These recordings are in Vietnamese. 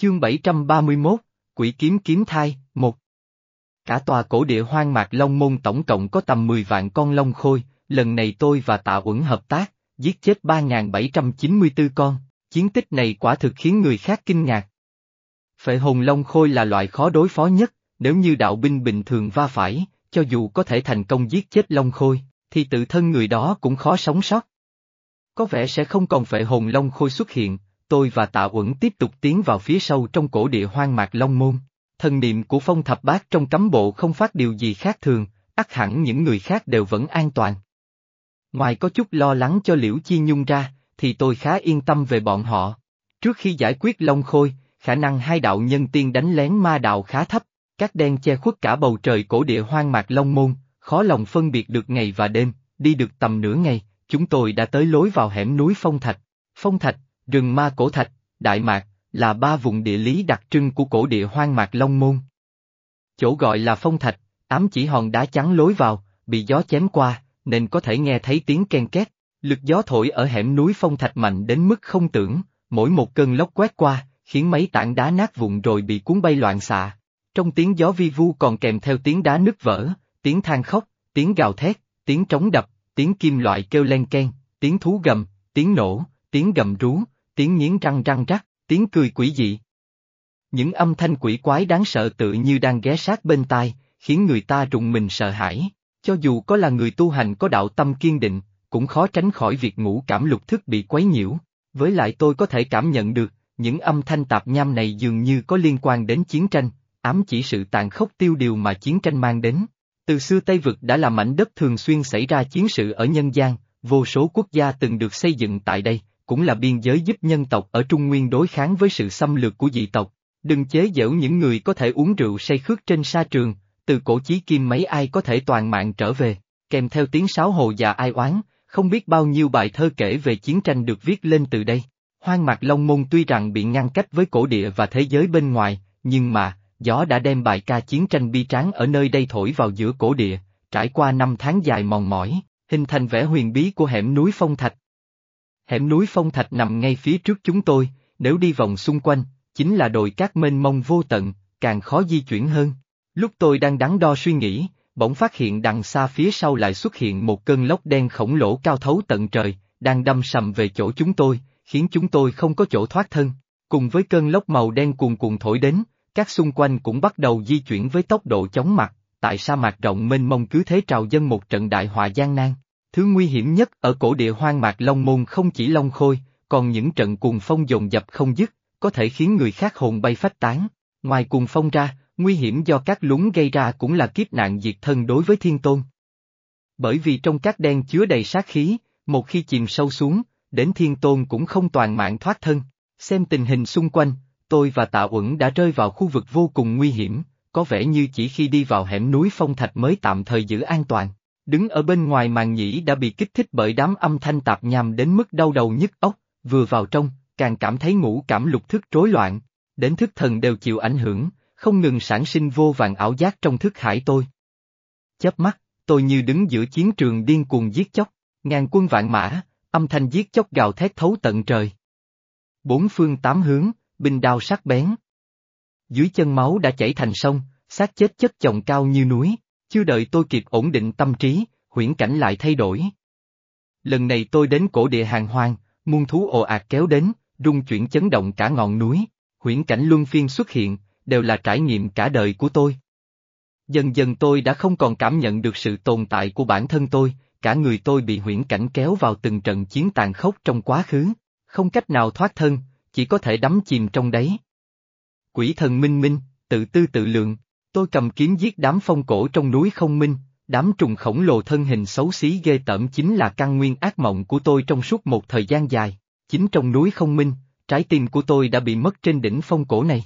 Chương 731, Quỷ kiếm kiếm thai, một Cả tòa cổ địa hoang mạc Long Môn tổng cộng có tầm 10 vạn con long khôi, lần này tôi và Tạ Uẩn hợp tác, giết chết 3.794 con, chiến tích này quả thực khiến người khác kinh ngạc. Phệ hồn long khôi là loại khó đối phó nhất, nếu như đạo binh bình thường va phải, cho dù có thể thành công giết chết long khôi, thì tự thân người đó cũng khó sống sót. Có vẻ sẽ không còn phệ hồn long khôi xuất hiện, tôi và tạ uẩn tiếp tục tiến vào phía sâu trong cổ địa hoang mạc long môn. Thần niệm của phong thập bát trong cấm bộ không phát điều gì khác thường, ắt hẳn những người khác đều vẫn an toàn. Ngoài có chút lo lắng cho Liễu Chi Nhung ra, thì tôi khá yên tâm về bọn họ. Trước khi giải quyết Long Khôi, khả năng hai đạo nhân tiên đánh lén ma đạo khá thấp, các đen che khuất cả bầu trời cổ địa hoang mạc Long Môn, khó lòng phân biệt được ngày và đêm, đi được tầm nửa ngày, chúng tôi đã tới lối vào hẻm núi Phong Thạch. Phong Thạch, rừng ma cổ thạch, Đại Mạc, là ba vùng địa lý đặc trưng của cổ địa hoang mạc Long Môn. Chỗ gọi là Phong Thạch, ám chỉ hòn đá trắng lối vào, bị gió chém qua, nên có thể nghe thấy tiếng ken két. Lực gió thổi ở hẻm núi Phong Thạch mạnh đến mức không tưởng, mỗi một cơn lốc quét qua, khiến mấy tảng đá nát vụn rồi bị cuốn bay loạn xạ. Trong tiếng gió vi vu còn kèm theo tiếng đá nứt vỡ, tiếng than khóc, tiếng gào thét, tiếng trống đập, tiếng kim loại kêu len ken, tiếng thú gầm, tiếng nổ, tiếng gầm rú, tiếng nghiến răng răng rắc, tiếng cười quỷ dị. Những âm thanh quỷ quái đáng sợ tự như đang ghé sát bên tai, khiến người ta rùng mình sợ hãi. Cho dù có là người tu hành có đạo tâm kiên định, cũng khó tránh khỏi việc ngủ cảm lục thức bị quấy nhiễu. Với lại tôi có thể cảm nhận được, những âm thanh tạp nham này dường như có liên quan đến chiến tranh, ám chỉ sự tàn khốc tiêu điều mà chiến tranh mang đến. Từ xưa Tây Vực đã là mảnh đất thường xuyên xảy ra chiến sự ở nhân gian, vô số quốc gia từng được xây dựng tại đây, cũng là biên giới giúp nhân tộc ở Trung Nguyên đối kháng với sự xâm lược của dị tộc. Đừng chế giễu những người có thể uống rượu say khước trên sa trường, từ cổ chí kim mấy ai có thể toàn mạng trở về, kèm theo tiếng sáo hồ già ai oán, không biết bao nhiêu bài thơ kể về chiến tranh được viết lên từ đây. Hoang mạc Long Môn tuy rằng bị ngăn cách với cổ địa và thế giới bên ngoài, nhưng mà, gió đã đem bài ca chiến tranh bi tráng ở nơi đây thổi vào giữa cổ địa, trải qua năm tháng dài mòn mỏi, hình thành vẻ huyền bí của hẻm núi Phong Thạch. Hẻm núi Phong Thạch nằm ngay phía trước chúng tôi, nếu đi vòng xung quanh, chính là đồi cát mênh mông vô tận, càng khó di chuyển hơn. Lúc tôi đang đắn đo suy nghĩ, bỗng phát hiện đằng xa phía sau lại xuất hiện một cơn lốc đen khổng lồ cao thấu tận trời, đang đâm sầm về chỗ chúng tôi, khiến chúng tôi không có chỗ thoát thân. Cùng với cơn lốc màu đen cuồn cuộn thổi đến, các xung quanh cũng bắt đầu di chuyển với tốc độ chóng mặt, tại sa mạc rộng mênh mông cứ thế trào dân một trận đại họa gian nan. Thứ nguy hiểm nhất ở cổ địa hoang mạc Long Môn không chỉ Long Khôi, còn những trận cuồng phong dồn dập không dứt, có thể khiến người khác hồn bay phách tán. Ngoài cuồng phong ra, nguy hiểm do các lúng gây ra cũng là kiếp nạn diệt thân đối với thiên tôn. Bởi vì trong các đen chứa đầy sát khí, một khi chìm sâu xuống, đến thiên tôn cũng không toàn mạng thoát thân. Xem tình hình xung quanh, tôi và tạ uẩn đã rơi vào khu vực vô cùng nguy hiểm, có vẻ như chỉ khi đi vào hẻm núi phong thạch mới tạm thời giữ an toàn. Đứng ở bên ngoài màn nhĩ đã bị kích thích bởi đám âm thanh tạp nhằm đến mức đau đầu nhức óc, vừa vào trong, càng cảm thấy ngủ cảm lục thức rối loạn, đến thức thần đều chịu ảnh hưởng, không ngừng sản sinh vô vàng ảo giác trong thức hải tôi. Chớp mắt, tôi như đứng giữa chiến trường điên cuồng giết chóc, ngàn quân vạn mã, âm thanh giết chóc gào thét thấu tận trời. Bốn phương tám hướng, binh đao sắc bén. Dưới chân máu đã chảy thành sông, xác chết chất chồng cao như núi, chưa đợi tôi kịp ổn định tâm trí, huyễn cảnh lại thay đổi. Lần này tôi đến cổ địa hàng hoang, muôn thú ồ ạt kéo đến, rung chuyển chấn động cả ngọn núi, huyễn cảnh luân phiên xuất hiện, đều là trải nghiệm cả đời của tôi. Dần dần tôi đã không còn cảm nhận được sự tồn tại của bản thân tôi, cả người tôi bị huyễn cảnh kéo vào từng trận chiến tàn khốc trong quá khứ, không cách nào thoát thân, chỉ có thể đắm chìm trong đấy. Quỷ thần minh minh, tự tư tự lượng, tôi cầm kiếm giết đám phong cổ trong núi không minh, đám trùng khổng lồ thân hình xấu xí ghê tởm chính là căn nguyên ác mộng của tôi trong suốt một thời gian dài, chính trong núi không minh, trái tim của tôi đã bị mất trên đỉnh phong cổ này.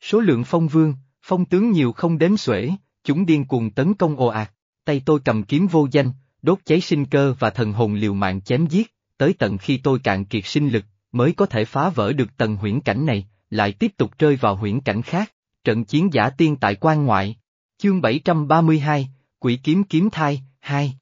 Số lượng phong vương, phong tướng nhiều không đếm xuể, chúng điên cuồng tấn công ồ ạt, tay tôi cầm kiếm vô danh, đốt cháy sinh cơ và thần hồn liều mạng chém giết, tới tận khi tôi cạn kiệt sinh lực, mới có thể phá vỡ được tầng huyễn cảnh này, lại tiếp tục rơi vào huyễn cảnh khác, trận chiến giả tiên tại quan ngoại. Chương 732, Quỷ kiếm kiếm thai, 2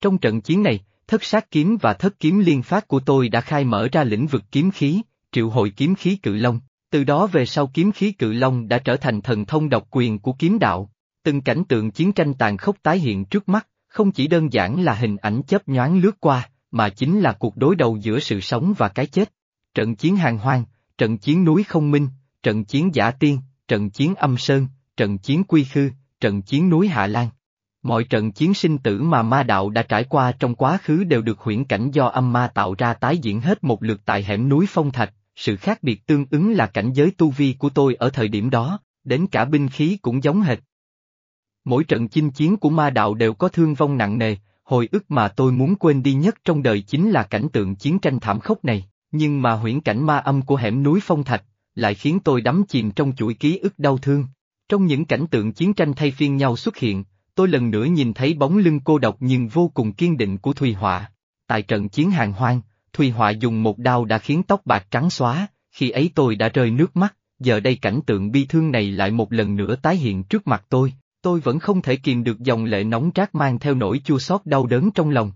Trong trận chiến này, thất sát kiếm và thất kiếm liên phát của tôi đã khai mở ra lĩnh vực kiếm khí, triệu hội kiếm khí cự long, Từ đó về sau kiếm khí cự long đã trở thành thần thông độc quyền của kiếm đạo. Từng cảnh tượng chiến tranh tàn khốc tái hiện trước mắt, không chỉ đơn giản là hình ảnh chớp nhoáng lướt qua, mà chính là cuộc đối đầu giữa sự sống và cái chết. Trận chiến hàng hoang, trận chiến núi không minh, trận chiến giả tiên, trận chiến âm sơn, trận chiến quy khư, trận chiến núi Hạ Lan. Mọi trận chiến sinh tử mà ma đạo đã trải qua trong quá khứ đều được huyễn cảnh do âm ma tạo ra tái diễn hết một lượt tại hẻm núi Phong Thạch, sự khác biệt tương ứng là cảnh giới tu vi của tôi ở thời điểm đó, đến cả binh khí cũng giống hệt. Mỗi trận chinh chiến của ma đạo đều có thương vong nặng nề, hồi ức mà tôi muốn quên đi nhất trong đời chính là cảnh tượng chiến tranh thảm khốc này, nhưng mà huyễn cảnh ma âm của hẻm núi Phong Thạch, lại khiến tôi đắm chìm trong chuỗi ký ức đau thương. Trong những cảnh tượng chiến tranh thay phiên nhau xuất hiện, tôi lần nữa nhìn thấy bóng lưng cô độc nhưng vô cùng kiên định của Thùy Họa. Tại trận chiến hàng hoang, Thùy Họa dùng một đao đã khiến tóc bạc trắng xóa, khi ấy tôi đã rơi nước mắt, giờ đây cảnh tượng bi thương này lại một lần nữa tái hiện trước mặt tôi, tôi vẫn không thể kìm được dòng lệ nóng rát mang theo nỗi chua xót đau đớn trong lòng.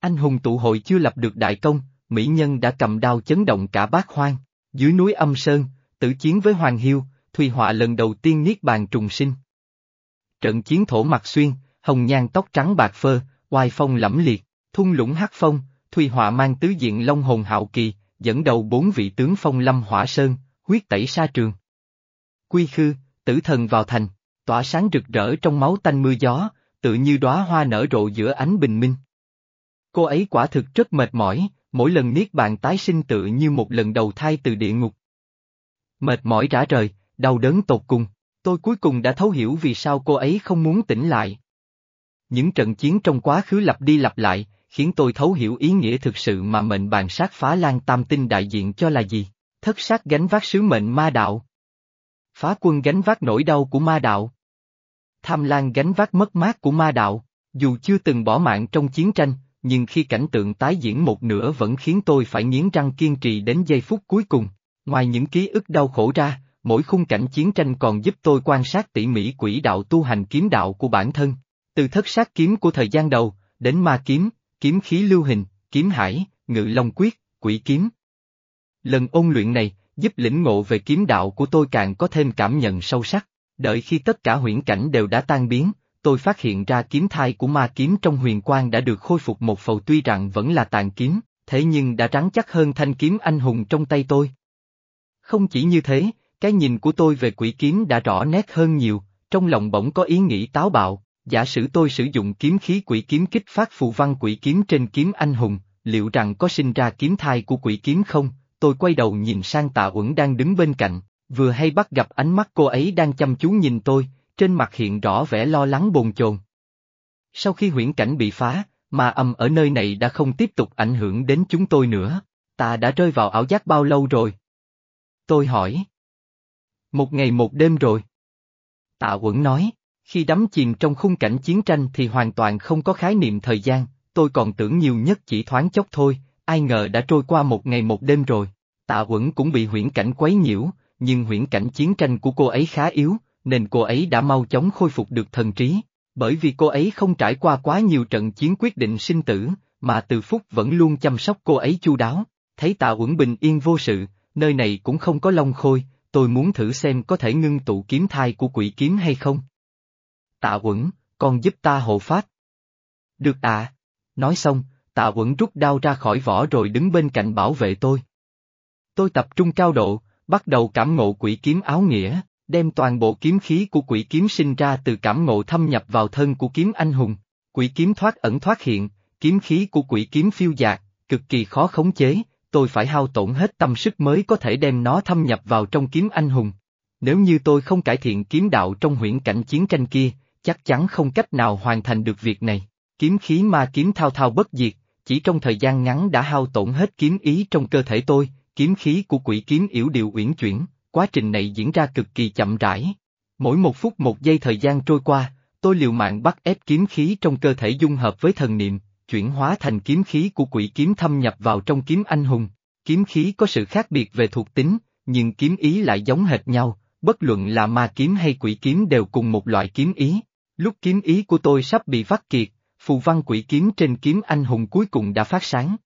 Anh hùng tụ hội chưa lập được đại công, mỹ nhân đã cầm đao chấn động cả bát hoang, dưới núi âm sơn, tử chiến với Hoàng Hiêu, Thùy Họa lần đầu tiên niết bàn trùng sinh. Trận chiến thổ mặt xuyên, hồng nhan tóc trắng bạc phơ, oai phong lẫm liệt, thung lũng hát phong, Thùy Họa mang tứ diện long hồn hạo kỳ, dẫn đầu bốn vị tướng phong lâm hỏa sơn, huyết tẩy sa trường. Quy khư, tử thần vào thành, tỏa sáng rực rỡ trong máu tanh mưa gió, tự như đóa hoa nở rộ giữa ánh bình minh. Cô ấy quả thực rất mệt mỏi, mỗi lần niết bàn tái sinh tự như một lần đầu thai từ địa ngục. Mệt mỏi rã rời, đau đớn tột cùng, tôi cuối cùng đã thấu hiểu vì sao cô ấy không muốn tỉnh lại. Những trận chiến trong quá khứ lặp đi lặp lại, khiến tôi thấu hiểu ý nghĩa thực sự mà mệnh bàn sát phá lan tam tinh đại diện cho là gì, thất sát gánh vác sứ mệnh ma đạo. Phá quân gánh vác nỗi đau của ma đạo. Tham lan gánh vác mất mát của ma đạo, dù chưa từng bỏ mạng trong chiến tranh, nhưng khi cảnh tượng tái diễn một nửa vẫn khiến tôi phải nghiến răng kiên trì đến giây phút cuối cùng. Ngoài những ký ức đau khổ ra, mỗi khung cảnh chiến tranh còn giúp tôi quan sát tỉ mỉ quỹ đạo tu hành kiếm đạo của bản thân. Từ thất sát kiếm của thời gian đầu, đến ma kiếm, kiếm khí lưu hình, kiếm hải, ngự long quyết, quỷ kiếm. Lần ôn luyện này, giúp lĩnh ngộ về kiếm đạo của tôi càng có thêm cảm nhận sâu sắc. Đợi khi tất cả huyễn cảnh đều đã tan biến, tôi phát hiện ra kiếm thai của ma kiếm trong huyền quang đã được khôi phục một phầu tuy rằng vẫn là tàn kiếm, thế nhưng đã rắn chắc hơn thanh kiếm anh hùng trong tay tôi. Không chỉ như thế, cái nhìn của tôi về quỷ kiếm đã rõ nét hơn nhiều, trong lòng bỗng có ý nghĩ táo bạo, giả sử tôi sử dụng kiếm khí quỷ kiếm kích phát phù văn quỷ kiếm trên kiếm anh hùng, liệu rằng có sinh ra kiếm thai của quỷ kiếm không? Tôi quay đầu nhìn sang tạ uẩn đang đứng bên cạnh, vừa hay bắt gặp ánh mắt cô ấy đang chăm chú nhìn tôi, trên mặt hiện rõ vẻ lo lắng bồn chồn. Sau khi huyễn cảnh bị phá, mà âm ở nơi này đã không tiếp tục ảnh hưởng đến chúng tôi nữa, ta đã rơi vào ảo giác bao lâu rồi? Tôi hỏi. Một ngày một đêm rồi. Tạ Quẩn nói, khi đắm chìm trong khung cảnh chiến tranh thì hoàn toàn không có khái niệm thời gian, tôi còn tưởng nhiều nhất chỉ thoáng chốc thôi, ai ngờ đã trôi qua một ngày một đêm rồi. Tạ Quẩn cũng bị huyễn cảnh quấy nhiễu, nhưng huyễn cảnh chiến tranh của cô ấy khá yếu, nên cô ấy đã mau chóng khôi phục được thần trí, bởi vì cô ấy không trải qua quá nhiều trận chiến quyết định sinh tử, mà từ phúc vẫn luôn chăm sóc cô ấy chu đáo, thấy tạ uẩn bình yên vô sự, nơi này cũng không có long khôi, tôi muốn thử xem có thể ngưng tụ kiếm thai của quỷ kiếm hay không. Tạ uẩn, con giúp ta hộ pháp. Được à. Nói xong, tạ uẩn rút đao ra khỏi vỏ rồi đứng bên cạnh bảo vệ tôi. Tôi tập trung cao độ, bắt đầu cảm ngộ quỷ kiếm áo nghĩa đem toàn bộ kiếm khí của quỷ kiếm sinh ra từ cảm ngộ thâm nhập vào thân của kiếm anh hùng. Quỷ kiếm thoát ẩn thoát hiện, kiếm khí của quỷ kiếm phiêu dạt, cực kỳ khó khống chế, tôi phải hao tổn hết tâm sức mới có thể đem nó thâm nhập vào trong kiếm anh hùng. Nếu như tôi không cải thiện kiếm đạo trong huyễn cảnh chiến tranh kia, chắc chắn không cách nào hoàn thành được việc này. Kiếm khí ma kiếm thao thao bất diệt, chỉ trong thời gian ngắn đã hao tổn hết kiếm ý trong cơ thể tôi, kiếm khí của quỷ kiếm yểu điệu uyển chuyển, quá trình này diễn ra cực kỳ chậm rãi. Mỗi một phút một giây thời gian trôi qua, tôi liều mạng bắt ép kiếm khí trong cơ thể dung hợp với thần niệm, chuyển hóa thành kiếm khí của quỷ kiếm thâm nhập vào trong kiếm anh hùng. Kiếm khí có sự khác biệt về thuộc tính, nhưng kiếm ý lại giống hệt nhau, bất luận là ma kiếm hay quỷ kiếm đều cùng một loại kiếm ý. Lúc kiếm ý của tôi sắp bị vắt kiệt, phù văn quỷ kiếm trên kiếm anh hùng cuối cùng đã phát sáng.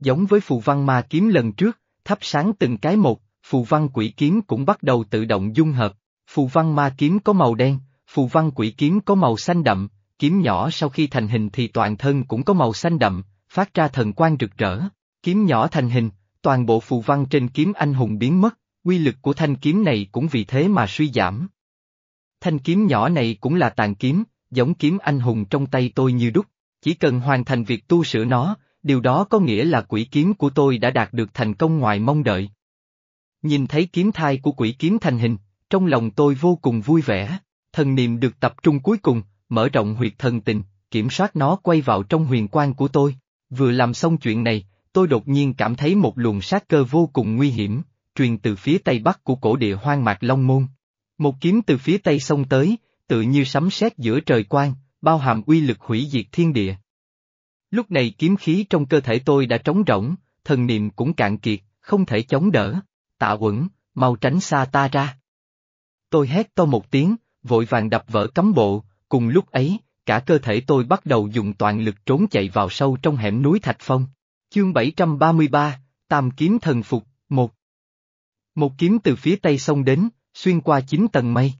Giống với phù văn ma kiếm lần trước, thắp sáng từng cái một, phù văn quỷ kiếm cũng bắt đầu tự động dung hợp. Phù văn ma kiếm có màu đen, phù văn quỷ kiếm có màu xanh đậm, kiếm nhỏ sau khi thành hình thì toàn thân cũng có màu xanh đậm, phát ra thần quang rực rỡ. Kiếm nhỏ thành hình, toàn bộ phù văn trên kiếm anh hùng biến mất, quy lực của thanh kiếm này cũng vì thế mà suy giảm. Thanh kiếm nhỏ này cũng là tàn kiếm, giống kiếm anh hùng trong tay tôi như đúc, chỉ cần hoàn thành việc tu sửa nó, điều đó có nghĩa là quỷ kiếm của tôi đã đạt được thành công ngoài mong đợi. Nhìn thấy kiếm thai của quỷ kiếm thành hình, trong lòng tôi vô cùng vui vẻ, thần niệm được tập trung cuối cùng, mở rộng huyệt thần tình, kiểm soát nó quay vào trong huyền quan của tôi. Vừa làm xong chuyện này, tôi đột nhiên cảm thấy một luồng sát cơ vô cùng nguy hiểm, truyền từ phía tây bắc của cổ địa hoang mạc Long Môn. Một kiếm từ phía tây xông tới, tự như sấm sét giữa trời quang, bao hàm uy lực hủy diệt thiên địa. Lúc này kiếm khí trong cơ thể tôi đã trống rỗng, thần niệm cũng cạn kiệt, không thể chống đỡ. Tạ Quẩn, mau tránh xa ta ra. Tôi hét to một tiếng, vội vàng đập vỡ cấm bộ, cùng lúc ấy, cả cơ thể tôi bắt đầu dùng toàn lực trốn chạy vào sâu trong hẻm núi Thạch Phong. Chương 733, Tam Kiếm Thần Phục, 1 Một kiếm từ phía tây sông đến, xuyên qua chín tầng mây.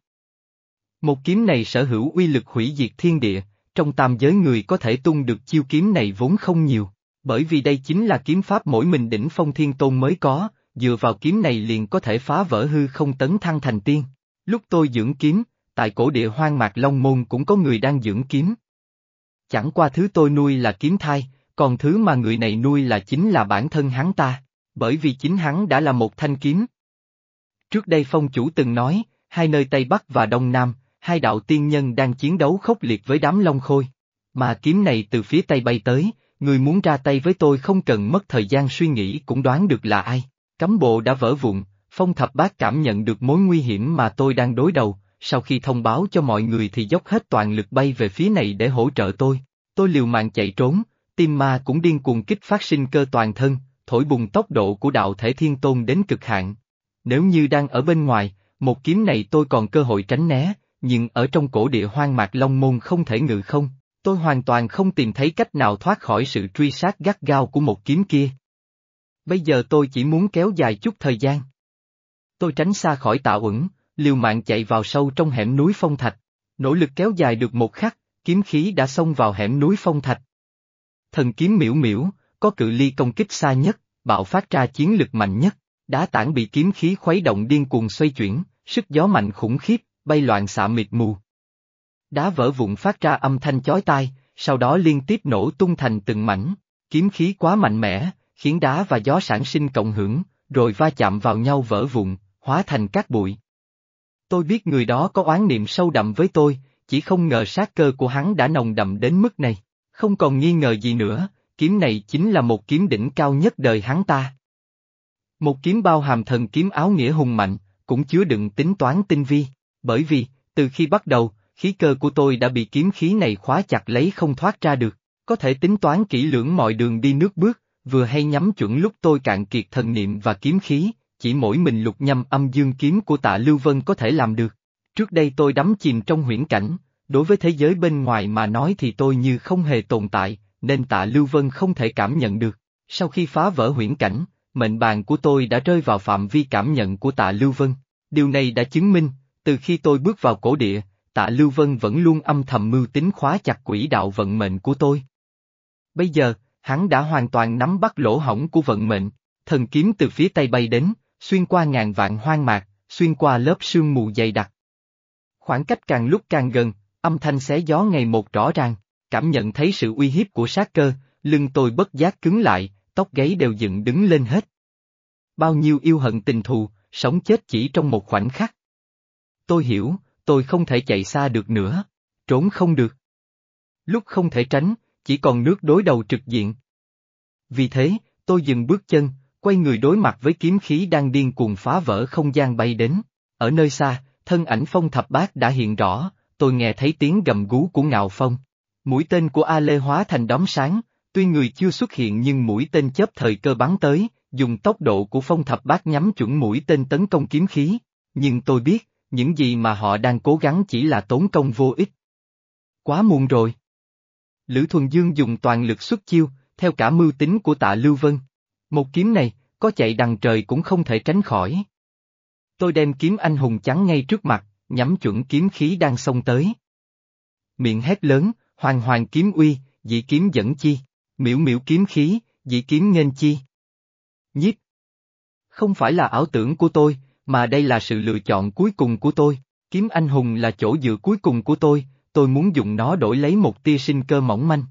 Một kiếm này sở hữu uy lực hủy diệt thiên địa, trong tam giới người có thể tung được chiêu kiếm này vốn không nhiều, bởi vì đây chính là kiếm pháp mỗi mình đỉnh phong thiên tôn mới có, dựa vào kiếm này liền có thể phá vỡ hư không tấn thăng thành tiên. Lúc tôi dưỡng kiếm, tại cổ địa hoang mạc Long Môn cũng có người đang dưỡng kiếm. Chẳng qua thứ tôi nuôi là kiếm thai, còn thứ mà người này nuôi là chính là bản thân hắn ta, bởi vì chính hắn đã là một thanh kiếm. Trước đây phong chủ từng nói, hai nơi Tây Bắc và Đông Nam, hai đạo tiên nhân đang chiến đấu khốc liệt với đám Long Khôi. Mà kiếm này từ phía Tây bay tới, người muốn ra tay với tôi không cần mất thời gian suy nghĩ cũng đoán được là ai. Cấm bộ đã vỡ vụn, phong thập bát cảm nhận được mối nguy hiểm mà tôi đang đối đầu, sau khi thông báo cho mọi người thì dốc hết toàn lực bay về phía này để hỗ trợ tôi. Tôi liều mạng chạy trốn, tim ma cũng điên cuồng kích phát sinh cơ toàn thân, thổi bùng tốc độ của đạo thể thiên tôn đến cực hạn. Nếu như đang ở bên ngoài, một kiếm này tôi còn cơ hội tránh né, nhưng ở trong cổ địa hoang mạc Long Môn không thể ngự không, tôi hoàn toàn không tìm thấy cách nào thoát khỏi sự truy sát gắt gao của một kiếm kia. Bây giờ tôi chỉ muốn kéo dài chút thời gian. Tôi tránh xa khỏi tạ uẩn, liều mạng chạy vào sâu trong hẻm núi phong thạch, nỗ lực kéo dài được một khắc, kiếm khí đã xông vào hẻm núi phong thạch. Thần kiếm miễu miễu, có cự ly công kích xa nhất, bạo phát ra chiến lực mạnh nhất, đá tảng bị kiếm khí khuấy động điên cuồng xoay chuyển, sức gió mạnh khủng khiếp, bay loạn xạ mịt mù. Đá vỡ vụn phát ra âm thanh chói tai, sau đó liên tiếp nổ tung thành từng mảnh, kiếm khí quá mạnh mẽ, khiến đá và gió sản sinh cộng hưởng, rồi va chạm vào nhau vỡ vụn, hóa thành cát bụi. Tôi biết người đó có oán niệm sâu đậm với tôi, chỉ không ngờ sát cơ của hắn đã nồng đậm đến mức này, không còn nghi ngờ gì nữa, kiếm này chính là một kiếm đỉnh cao nhất đời hắn ta. Một kiếm bao hàm thần kiếm áo nghĩa hùng mạnh, cũng chứa đựng tính toán tinh vi, bởi vì, từ khi bắt đầu, khí cơ của tôi đã bị kiếm khí này khóa chặt lấy không thoát ra được, có thể tính toán kỹ lưỡng mọi đường đi nước bước, vừa hay nhắm chuẩn lúc tôi cạn kiệt thần niệm và kiếm khí, chỉ mỗi mình lục nhâm âm dương kiếm của tạ Lưu Vân có thể làm được. Trước đây tôi đắm chìm trong huyễn cảnh, đối với thế giới bên ngoài mà nói thì tôi như không hề tồn tại, nên tạ Lưu Vân không thể cảm nhận được. Sau khi phá vỡ huyễn cảnh, mệnh bàn của tôi đã rơi vào phạm vi cảm nhận của tạ Lưu Vân. Điều này đã chứng minh, từ khi tôi bước vào cổ địa, tạ Lưu Vân vẫn luôn âm thầm mưu tính khóa chặt quỹ đạo vận mệnh của tôi. Bây giờ, hắn đã hoàn toàn nắm bắt lỗ hổng của vận mệnh, thần kiếm từ phía tây bay đến, xuyên qua ngàn vạn hoang mạc, xuyên qua lớp sương mù dày đặc. Khoảng cách càng lúc càng gần, âm thanh xé gió ngày một rõ ràng, cảm nhận thấy sự uy hiếp của sát cơ, lưng tôi bất giác cứng lại, tóc gáy đều dựng đứng lên hết. Bao nhiêu yêu hận tình thù, sống chết chỉ trong một khoảnh khắc. Tôi hiểu, tôi không thể chạy xa được nữa, trốn không được. Lúc không thể tránh, chỉ còn nước đối đầu trực diện. Vì thế, tôi dừng bước chân, quay người đối mặt với kiếm khí đang điên cuồng phá vỡ không gian bay đến. Ở nơi xa, thân ảnh phong thập bát đã hiện rõ, tôi nghe thấy tiếng gầm gú của ngạo phong. Mũi tên của A Lê hóa thành đóm sáng, tuy người chưa xuất hiện nhưng mũi tên chớp thời cơ bắn tới, dùng tốc độ của phong thập bát nhắm chuẩn mũi tên tấn công kiếm khí. Nhưng tôi biết, những gì mà họ đang cố gắng chỉ là tốn công vô ích. Quá muộn rồi. Lữ Thuần Dương dùng toàn lực xuất chiêu, theo cả mưu tính của tạ Lưu Vân. Một kiếm này, có chạy đằng trời cũng không thể tránh khỏi. Tôi đem kiếm anh hùng chắn ngay trước mặt, nhắm chuẩn kiếm khí đang xông tới. Miệng hét lớn, hoàng hoàng kiếm uy, dị kiếm dẫn chi, miễu miễu kiếm khí, dị kiếm nghênh chi. Nhiếp. Không phải là ảo tưởng của tôi, mà đây là sự lựa chọn cuối cùng của tôi. Kiếm anh hùng là chỗ dựa cuối cùng của tôi, tôi muốn dùng nó đổi lấy một tia sinh cơ mỏng manh.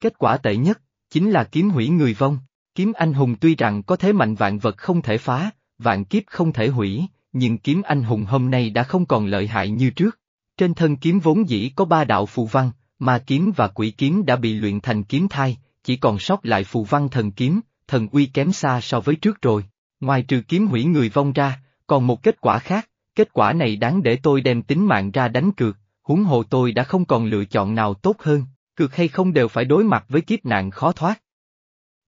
Kết quả tệ nhất, chính là kiếm hủy người vong. Kiếm anh hùng tuy rằng có thế mạnh vạn vật không thể phá, vạn kiếp không thể hủy, nhưng kiếm anh hùng hôm nay đã không còn lợi hại như trước. Trên thân kiếm vốn dĩ có ba đạo phù văn, mà kiếm và quỷ kiếm đã bị luyện thành kiếm thai, chỉ còn sót lại phù văn thần kiếm, thần uy kém xa so với trước rồi. Ngoài trừ kiếm hủy người vong ra, còn một kết quả khác, kết quả này đáng để tôi đem tính mạng ra đánh cược, huống hồ tôi đã không còn lựa chọn nào tốt hơn, cực hay không đều phải đối mặt với kiếp nạn khó thoát.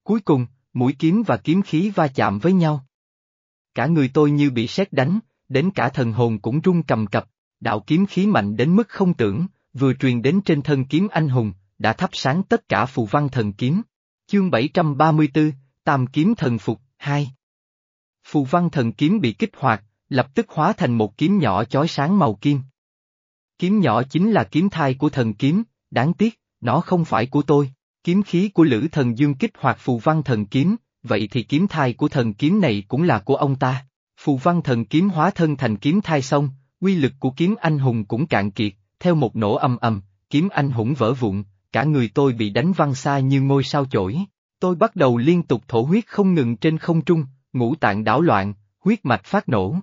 Cuối cùng, mũi kiếm và kiếm khí va chạm với nhau. Cả người tôi như bị sét đánh, đến cả thần hồn cũng rung cầm cập, đạo kiếm khí mạnh đến mức không tưởng, vừa truyền đến trên thân kiếm anh hùng, đã thắp sáng tất cả phù văn thần kiếm. Chương 734, Tam kiếm thần phục, 2 Phù văn thần kiếm bị kích hoạt, lập tức hóa thành một kiếm nhỏ chói sáng màu kim. Kiếm nhỏ chính là kiếm thai của thần kiếm, đáng tiếc, nó không phải của tôi. Kiếm khí của Lữ Thần Dương kích hoạt phù văn thần kiếm, vậy thì kiếm thai của thần kiếm này cũng là của ông ta. Phù văn thần kiếm hóa thân thành kiếm thai xong, quy lực của kiếm anh hùng cũng cạn kiệt, theo một nổ âm ầm, kiếm anh hùng vỡ vụn, cả người tôi bị đánh văng xa như ngôi sao chổi. Tôi bắt đầu liên tục thổ huyết không ngừng trên không trung, ngũ tạng đảo loạn, huyết mạch phát nổ.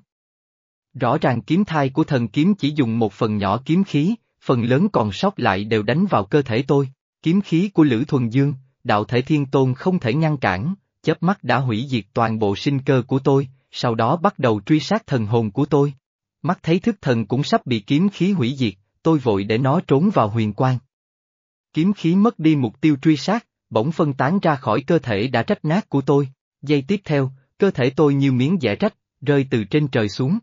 Rõ ràng kiếm thai của thần kiếm chỉ dùng một phần nhỏ kiếm khí, phần lớn còn sót lại đều đánh vào cơ thể tôi. Kiếm khí của Lữ Thuần Dương, đạo thể thiên tôn không thể ngăn cản, chớp mắt đã hủy diệt toàn bộ sinh cơ của tôi, sau đó bắt đầu truy sát thần hồn của tôi. Mắt thấy thức thần cũng sắp bị kiếm khí hủy diệt, tôi vội để nó trốn vào huyền quang. Kiếm khí mất đi mục tiêu truy sát, bỗng phân tán ra khỏi cơ thể đã trách nát của tôi. Giây tiếp theo, cơ thể tôi như miếng dẻ rách, rơi từ trên trời xuống.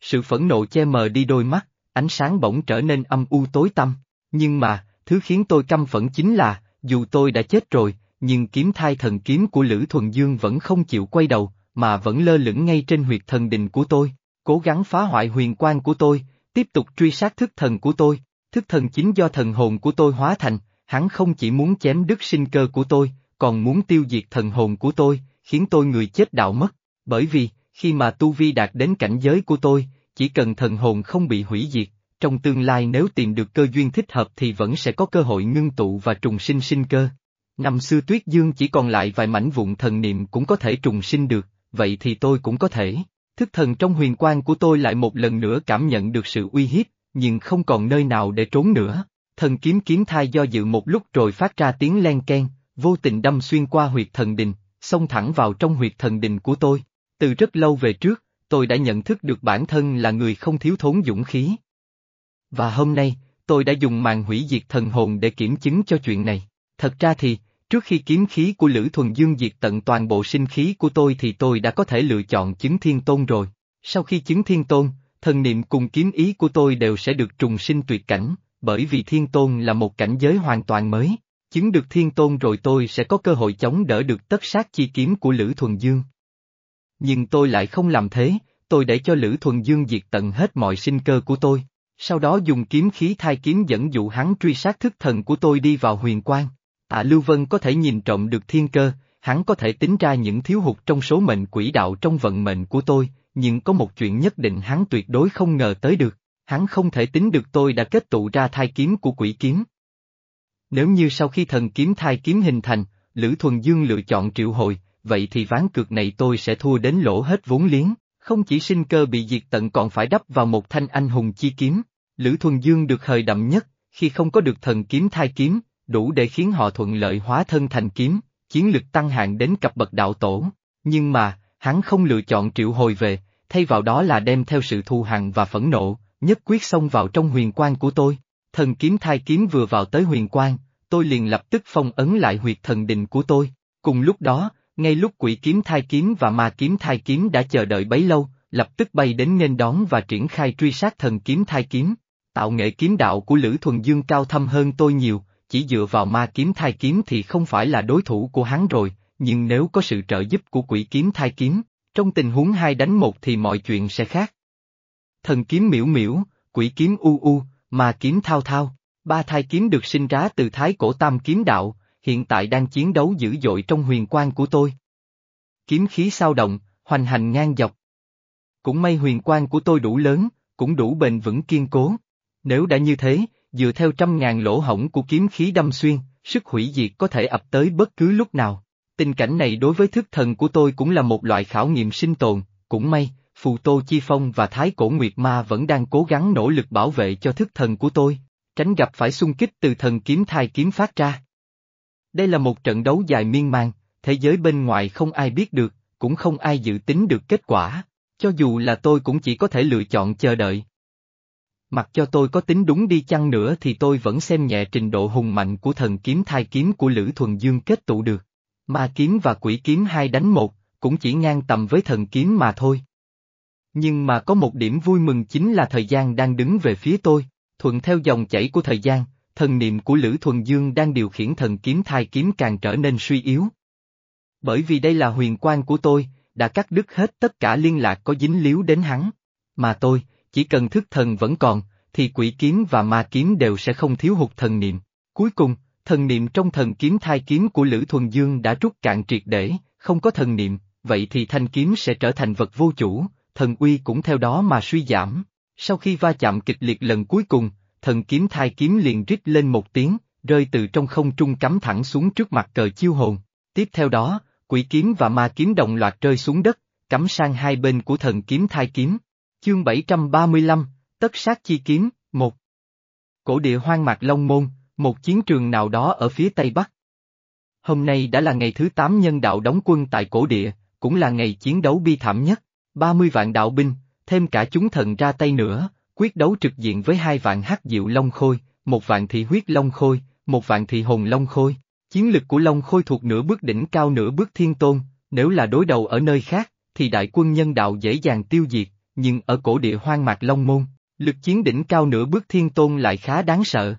Sự phẫn nộ che mờ đi đôi mắt, ánh sáng bỗng trở nên âm u tối tăm, nhưng mà, thứ khiến tôi căm phẫn chính là, dù tôi đã chết rồi, nhưng kiếm thai thần kiếm của Lữ Thuần Dương vẫn không chịu quay đầu, mà vẫn lơ lửng ngay trên huyệt thần đình của tôi, cố gắng phá hoại huyền quan của tôi, tiếp tục truy sát thức thần của tôi, thức thần chính do thần hồn của tôi hóa thành, hắn không chỉ muốn chém đứt sinh cơ của tôi, còn muốn tiêu diệt thần hồn của tôi, khiến tôi người chết đạo mất, bởi vì, khi mà tu vi đạt đến cảnh giới của tôi, chỉ cần thần hồn không bị hủy diệt, trong tương lai nếu tìm được cơ duyên thích hợp thì vẫn sẽ có cơ hội ngưng tụ và trùng sinh sinh cơ. Năm xưa Tuyết Dương chỉ còn lại vài mảnh vụn thần niệm cũng có thể trùng sinh được, vậy thì tôi cũng có thể. Thức thần trong huyền quan của tôi lại một lần nữa cảm nhận được sự uy hiếp, nhưng không còn nơi nào để trốn nữa. Thần kiếm kiếm thai do dự một lúc rồi phát ra tiếng len ken, vô tình đâm xuyên qua huyệt thần đình, xông thẳng vào trong huyệt thần đình của tôi. Từ rất lâu về trước, tôi đã nhận thức được bản thân là người không thiếu thốn dũng khí. Và hôm nay, tôi đã dùng màn hủy diệt thần hồn để kiểm chứng cho chuyện này. Thật ra thì, trước khi kiếm khí của Lữ Thuần Dương diệt tận toàn bộ sinh khí của tôi thì tôi đã có thể lựa chọn chứng thiên tôn rồi. Sau khi chứng thiên tôn, thần niệm cùng kiếm ý của tôi đều sẽ được trùng sinh tuyệt cảnh, bởi vì thiên tôn là một cảnh giới hoàn toàn mới. Chứng được thiên tôn rồi tôi sẽ có cơ hội chống đỡ được tất sát chi kiếm của Lữ Thuần Dương. Nhưng tôi lại không làm thế, tôi để cho Lữ Thuần Dương diệt tận hết mọi sinh cơ của tôi, sau đó dùng kiếm khí thai kiếm dẫn dụ hắn truy sát thức thần của tôi đi vào huyền quang. Tạ Lưu Vân có thể nhìn trộm được thiên cơ, hắn có thể tính ra những thiếu hụt trong số mệnh quỷ đạo trong vận mệnh của tôi, nhưng có một chuyện nhất định hắn tuyệt đối không ngờ tới được, hắn không thể tính được tôi đã kết tụ ra thai kiếm của quỷ kiếm. Nếu như sau khi thần kiếm thai kiếm hình thành, Lữ Thuần Dương lựa chọn triệu hồi, vậy thì ván cược này tôi sẽ thua đến lỗ hết vốn liếng, không chỉ sinh cơ bị diệt tận còn phải đắp vào một thanh anh hùng chi kiếm. Lữ Thuần Dương được hời đậm nhất, khi không có được thần kiếm thai kiếm, đủ để khiến họ thuận lợi hóa thân thành kiếm, chiến lực tăng hạng đến cặp bậc đạo tổ. Nhưng mà, hắn không lựa chọn triệu hồi về, thay vào đó là đem theo sự thù hằn và phẫn nộ, nhất quyết xông vào trong huyền quan của tôi. Thần kiếm thai kiếm vừa vào tới huyền quan, tôi liền lập tức phong ấn lại huyệt thần đình của tôi. Cùng lúc đó, ngay lúc quỷ kiếm thai kiếm và ma kiếm thai kiếm đã chờ đợi bấy lâu, lập tức bay đến nghênh đón và triển khai truy sát thần kiếm thai kiếm. Tạo nghệ kiếm đạo của Lữ Thuần Dương cao thâm hơn tôi nhiều, chỉ dựa vào ma kiếm thai kiếm thì không phải là đối thủ của hắn rồi, nhưng nếu có sự trợ giúp của quỷ kiếm thai kiếm, Trong tình huống hai đánh một thì mọi chuyện sẽ khác. Thần kiếm miễu miễu, quỷ kiếm u u, ma kiếm thao thao, ba thai kiếm được sinh ra từ thái cổ tam kiếm đạo, hiện tại đang chiến đấu dữ dội trong huyền quan của tôi. Kiếm khí sao động, hoành hành ngang dọc. Cũng may huyền quan của tôi đủ lớn, cũng đủ bền vững kiên cố. Nếu đã như thế, dựa theo trăm ngàn lỗ hổng của kiếm khí đâm xuyên, sức hủy diệt có thể ập tới bất cứ lúc nào. Tình cảnh này đối với thức thần của tôi cũng là một loại khảo nghiệm sinh tồn, cũng may, Phù Tô Chi Phong và Thái Cổ Nguyệt Ma vẫn đang cố gắng nỗ lực bảo vệ cho thức thần của tôi, tránh gặp phải xung kích từ thần kiếm thai kiếm phát ra. Đây là một trận đấu dài miên man, thế giới bên ngoài không ai biết được, cũng không ai dự tính được kết quả, cho dù là tôi cũng chỉ có thể lựa chọn chờ đợi. Mặc cho tôi có tính đúng đi chăng nữa thì tôi vẫn xem nhẹ trình độ hùng mạnh của thần kiếm thai kiếm của Lữ Thuần Dương kết tụ được. Ma kiếm và quỷ kiếm hai đánh một, cũng chỉ ngang tầm với thần kiếm mà thôi. Nhưng mà có một điểm vui mừng chính là thời gian đang đứng về phía tôi, thuận theo dòng chảy của thời gian, thần niệm của Lữ Thuần Dương đang điều khiển thần kiếm thai kiếm càng trở nên suy yếu. Bởi vì đây là huyền quan của tôi, đã cắt đứt hết tất cả liên lạc có dính líu đến hắn. Mà tôi, chỉ cần thức thần vẫn còn, thì quỷ kiếm và ma kiếm đều sẽ không thiếu hụt thần niệm. Cuối cùng, thần niệm trong thần kiếm thai kiếm của Lữ Thuần Dương đã rút cạn triệt để, không có thần niệm, vậy thì thanh kiếm sẽ trở thành vật vô chủ, thần uy cũng theo đó mà suy giảm. Sau khi va chạm kịch liệt lần cuối cùng, thần kiếm thai kiếm liền rít lên một tiếng, rơi từ trong không trung cắm thẳng xuống trước mặt cờ chiêu hồn. Tiếp theo đó, quỷ kiếm và ma kiếm đồng loạt rơi xuống đất, cắm sang hai bên của thần kiếm thai kiếm. Chương 735, Tất sát chi kiếm, một Cổ địa hoang mạc Long Môn, một chiến trường nào đó ở phía Tây Bắc. Hôm nay đã là ngày thứ 8 nhân đạo đóng quân tại cổ địa, cũng là ngày chiến đấu bi thảm nhất. 30 vạn đạo binh, thêm cả chúng thần ra tay nữa, quyết đấu trực diện với hai vạn hắc diệu long khôi, một vạn thị huyết long khôi, một vạn thị hồn long khôi. Chiến lực của long khôi thuộc nửa bước đỉnh cao nửa bước thiên tôn, nếu là đối đầu ở nơi khác, thì đại quân nhân đạo dễ dàng tiêu diệt, nhưng ở cổ địa hoang mạc long môn, lực chiến đỉnh cao nửa bước thiên tôn lại khá đáng sợ.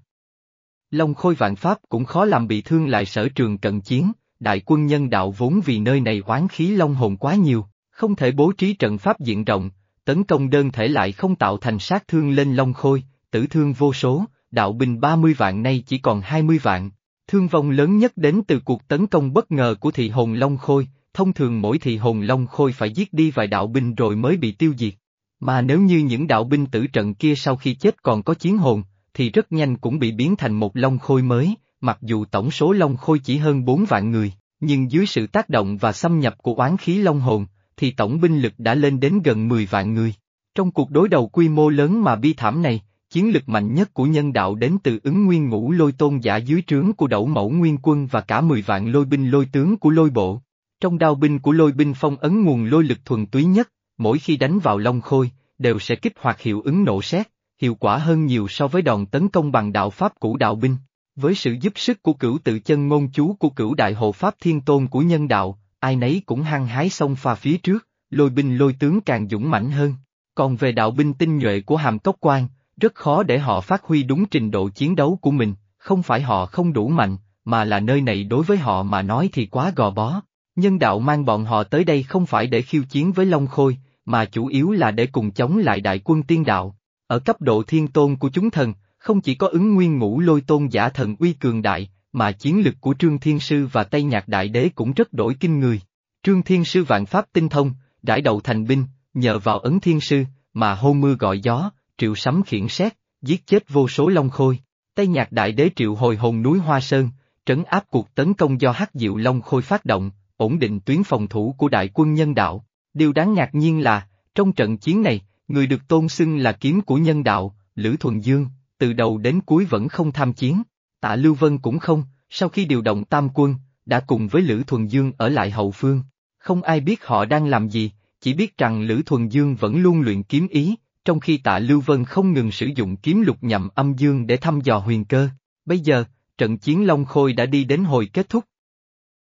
Long khôi vạn pháp cũng khó làm bị thương lại sở trường cận chiến, đại quân nhân đạo vốn vì nơi này oán khí long hồn quá nhiều, không thể bố trí trận pháp diện rộng, tấn công đơn thể lại không tạo thành sát thương lên Long Khôi, tử thương vô số, đạo binh 30 vạn nay chỉ còn 20 vạn. Thương vong lớn nhất đến từ cuộc tấn công bất ngờ của thị hồn Long Khôi, thông thường mỗi thị hồn Long Khôi phải giết đi vài đạo binh rồi mới bị tiêu diệt. Mà nếu như những đạo binh tử trận kia sau khi chết còn có chiến hồn, thì rất nhanh cũng bị biến thành một Long Khôi mới, mặc dù tổng số Long Khôi chỉ hơn 4 vạn người, nhưng dưới sự tác động và xâm nhập của oán khí Long Hồn, thì tổng binh lực đã lên đến gần 10 vạn người. Trong cuộc đối đầu quy mô lớn mà bi thảm này, chiến lực mạnh nhất của nhân đạo đến từ ứng nguyên ngũ lôi tôn giả dưới trướng của đẩu mẫu nguyên quân và cả 10 vạn lôi binh lôi tướng của lôi bộ. Trong đao binh của lôi binh phong ấn nguồn lôi lực thuần túy nhất, mỗi khi đánh vào long khôi, đều sẽ kích hoạt hiệu ứng nổ xét, hiệu quả hơn nhiều so với đòn tấn công bằng đạo pháp cũ đạo binh. Với sự giúp sức của cửu tự chân ngôn chú của cửu đại hộ pháp thiên tôn của nhân đạo, ai nấy cũng hăng hái xông pha phía trước, lôi binh lôi tướng càng dũng mãnh hơn. Còn về đạo binh tinh nhuệ của hàm cốc quan, rất khó để họ phát huy đúng trình độ chiến đấu của mình, không phải họ không đủ mạnh, mà là nơi này đối với họ mà nói thì quá gò bó. Nhân đạo mang bọn họ tới đây không phải để khiêu chiến với Long Khôi, mà chủ yếu là để cùng chống lại đại quân tiên đạo. Ở cấp độ thiên tôn của chúng thần, không chỉ có ứng nguyên ngũ lôi tôn giả thần uy cường đại, mà chiến lực của Trương Thiên Sư và Tây Nhạc Đại Đế cũng rất đổi kinh người. Trương Thiên Sư vạn pháp tinh thông, đãi đầu thành binh, nhờ vào ấn Thiên Sư, mà hô mưa gọi gió, triệu sấm khiển xét, giết chết vô số long khôi. Tây Nhạc Đại Đế triệu hồi hồn núi Hoa Sơn, trấn áp cuộc tấn công do Hắc Diệu Long Khôi phát động, ổn định tuyến phòng thủ của đại quân nhân đạo. Điều đáng ngạc nhiên là, trong trận chiến này, người được tôn xưng là kiếm của nhân đạo, Lữ Thuần Dương, từ đầu đến cuối vẫn không tham chiến. Tạ Lưu Vân cũng không, sau khi điều động tam quân, đã cùng với Lữ Thuần Dương ở lại hậu phương. Không ai biết họ đang làm gì, chỉ biết rằng Lữ Thuần Dương vẫn luôn luyện kiếm ý, trong khi tạ Lưu Vân không ngừng sử dụng kiếm lục nhậm âm dương để thăm dò huyền cơ. Bây giờ, trận chiến Long Khôi đã đi đến hồi kết thúc.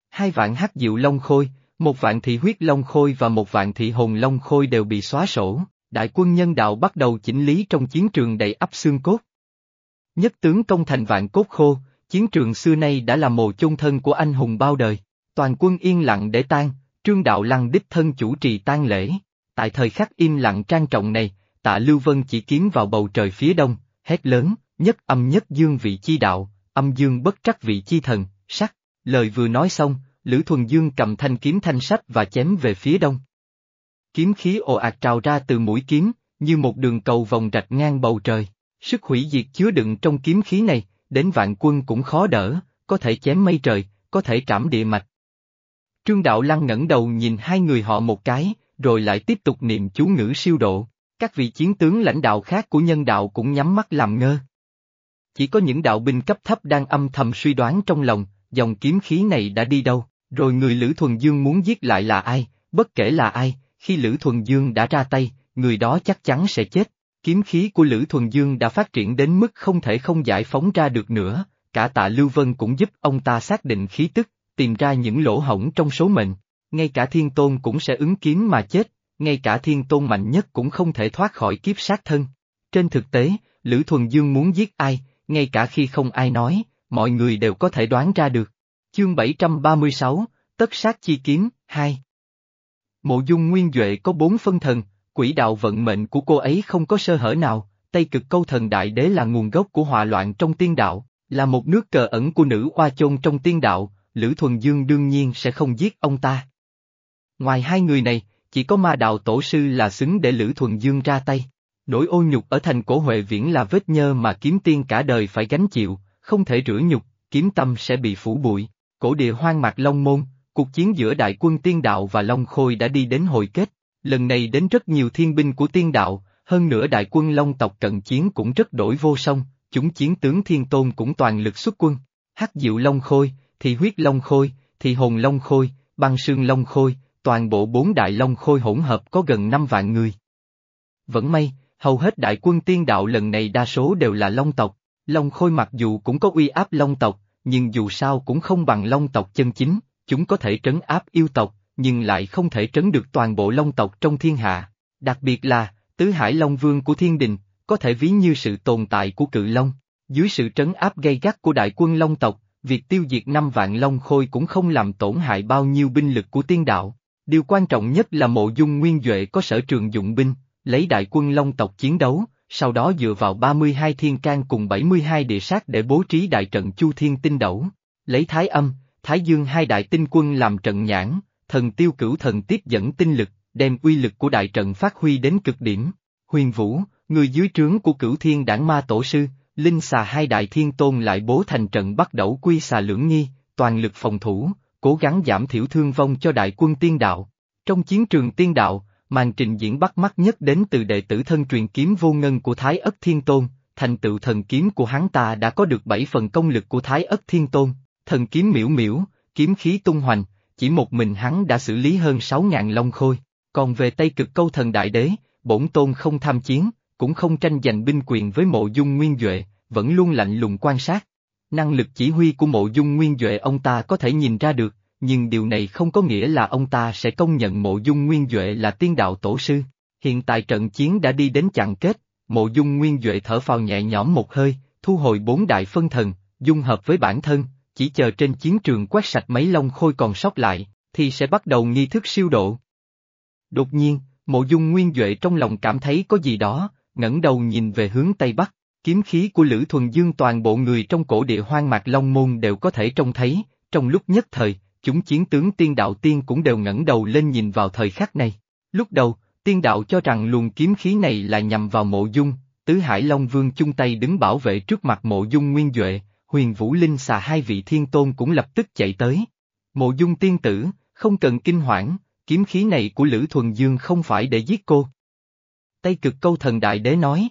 Hai vạn hắc diệu Long Khôi, một vạn thị huyết Long Khôi và một vạn thị hồn Long Khôi đều bị xóa sổ, đại quân nhân đạo bắt đầu chỉnh lý trong chiến trường đầy ắp xương cốt. Nhất tướng công thành vạn cốt khô, chiến trường xưa nay đã là mồ chôn thân của anh hùng bao đời, toàn quân yên lặng để tan, Trương Đạo Lăng đích thân chủ trì tang lễ. Tại thời khắc im lặng trang trọng này, tạ Lưu Vân chỉ kiếm vào bầu trời phía đông, hét lớn, nhất âm nhất dương vị chi đạo, âm dương bất trắc vị chi thần, sắc. Lời vừa nói xong, Lữ Thuần Dương cầm thanh kiếm thanh sách và chém về phía đông. Kiếm khí ồ ạt trào ra từ mũi kiếm, như một đường cầu vòng rạch ngang bầu trời. Sức hủy diệt chứa đựng trong kiếm khí này, đến vạn quân cũng khó đỡ, có thể chém mây trời, có thể trảm địa mạch. Trương Đạo Lăng ngẩng đầu nhìn hai người họ một cái, rồi lại tiếp tục niệm chú ngữ siêu độ. Các vị chiến tướng lãnh đạo khác của nhân đạo cũng nhắm mắt làm ngơ. Chỉ có những đạo binh cấp thấp đang âm thầm suy đoán trong lòng, dòng kiếm khí này đã đi đâu, rồi người Lữ Thuần Dương muốn giết lại là ai, bất kể là ai, khi Lữ Thuần Dương đã ra tay, người đó chắc chắn sẽ chết. Kiếm khí của Lữ Thuần Dương đã phát triển đến mức không thể không giải phóng ra được nữa, cả tạ Lưu Vân cũng giúp ông ta xác định khí tức, tìm ra những lỗ hổng trong số mệnh. Ngay cả thiên tôn cũng sẽ ứng kiếm mà chết, ngay cả thiên tôn mạnh nhất cũng không thể thoát khỏi kiếp sát thân. Trên thực tế, Lữ Thuần Dương muốn giết ai, ngay cả khi không ai nói, mọi người đều có thể đoán ra được. Chương 736, Tất sát chi kiếm, 2 Mộ dung nguyên Duệ có bốn phân thần, quỷ đạo vận mệnh của cô ấy không có sơ hở nào, Tây cực câu thần đại đế là nguồn gốc của hòa loạn trong tiên đạo, là một nước cờ ẩn của nữ oa chôn trong tiên đạo, Lữ Thuần Dương đương nhiên sẽ không giết ông ta. Ngoài hai người này, chỉ có ma đạo tổ sư là xứng để Lữ Thuần Dương ra tay. Nỗi ô nhục ở thành cổ Huệ Viễn là vết nhơ mà kiếm tiên cả đời phải gánh chịu, không thể rửa nhục, kiếm tâm sẽ bị phủ bụi. Cổ địa hoang mạc Long Môn, cuộc chiến giữa đại quân tiên đạo và Long Khôi đã đi đến hồi kết, lần này đến rất nhiều thiên binh của tiên đạo, hơn nữa đại quân Long tộc cận chiến cũng rất đổi vô song, chúng chiến tướng thiên tôn cũng toàn lực xuất quân. Hắc diệu Long Khôi, thì huyết Long Khôi, thì hồn Long Khôi, băng sương Long Khôi, toàn bộ bốn đại Long Khôi hỗn hợp có gần năm vạn người. Vẫn may, hầu hết đại quân tiên đạo lần này đa số đều là Long tộc, Long Khôi mặc dù cũng có uy áp Long tộc, nhưng dù sao cũng không bằng Long tộc chân chính, chúng có thể trấn áp yêu tộc, nhưng lại không thể trấn được toàn bộ Long tộc trong thiên hạ. Đặc biệt là, Tứ Hải Long Vương của thiên đình, có thể ví như sự tồn tại của cự Long. Dưới sự trấn áp gây gắt của đại quân Long tộc, việc tiêu diệt năm vạn Long Khôi cũng không làm tổn hại bao nhiêu binh lực của tiên đạo. Điều quan trọng nhất là mộ dung nguyên Duệ có sở trường dụng binh, lấy đại quân Long tộc chiến đấu, sau đó dựa vào 32 thiên can cùng 72 địa sát để bố trí đại trận chu thiên tinh đẩu, lấy thái âm, thái dương hai đại tinh quân làm trận nhãn, thần tiêu cửu thần tiếp dẫn tinh lực, đem uy lực của đại trận phát huy đến cực điểm. Huyền Vũ, người dưới trướng của cửu thiên đảng ma tổ sư, linh xà hai đại thiên tôn lại bố thành trận bắt đầu quy xà lưỡng nghi, toàn lực phòng thủ, cố gắng giảm thiểu thương vong cho đại quân tiên đạo. Trong chiến trường tiên đạo, màn trình diễn bắt mắt nhất đến từ đệ tử thân truyền kiếm vô ngân của Thái Ất Thiên Tôn, thành tựu thần kiếm của hắn ta đã có được bảy phần công lực của Thái Ất Thiên Tôn, thần kiếm miễu miễu, kiếm khí tung hoành, chỉ một mình hắn đã xử lý hơn sáu ngàn long khôi, còn về Tây Cực Câu Thần Đại Đế, bổn tôn không tham chiến, cũng không tranh giành binh quyền với mộ dung nguyên Duệ, vẫn luôn lạnh lùng quan sát. Năng lực chỉ huy của mộ dung nguyên Duệ ông ta có thể nhìn ra được, nhưng điều này không có nghĩa là ông ta sẽ công nhận mộ dung nguyên Duệ là tiên đạo tổ sư. Hiện tại trận chiến đã đi đến chặng kết, mộ dung nguyên Duệ thở phào nhẹ nhõm một hơi, thu hồi bốn đại phân thần, dung hợp với bản thân, chỉ chờ trên chiến trường quét sạch mấy lông khôi còn sót lại, thì sẽ bắt đầu nghi thức siêu độ. Đột nhiên, mộ dung nguyên Duệ trong lòng cảm thấy có gì đó, ngẩng đầu nhìn về hướng Tây Bắc, kiếm khí của Lữ Thuần Dương toàn bộ người trong cổ địa hoang mạc Long Môn đều có thể trông thấy, trong lúc nhất thời, chúng chiến tướng tiên đạo tiên cũng đều ngẩng đầu lên nhìn vào thời khắc này. Lúc đầu, tiên đạo cho rằng luồng kiếm khí này là nhằm vào mộ dung, tứ hải Long Vương chung tay đứng bảo vệ trước mặt mộ dung nguyên Duệ, huyền vũ linh xà hai vị thiên tôn cũng lập tức chạy tới. Mộ dung tiên tử, không cần kinh hoảng, kiếm khí này của Lữ Thuần Dương không phải để giết cô. Tây cực câu thần đại đế nói.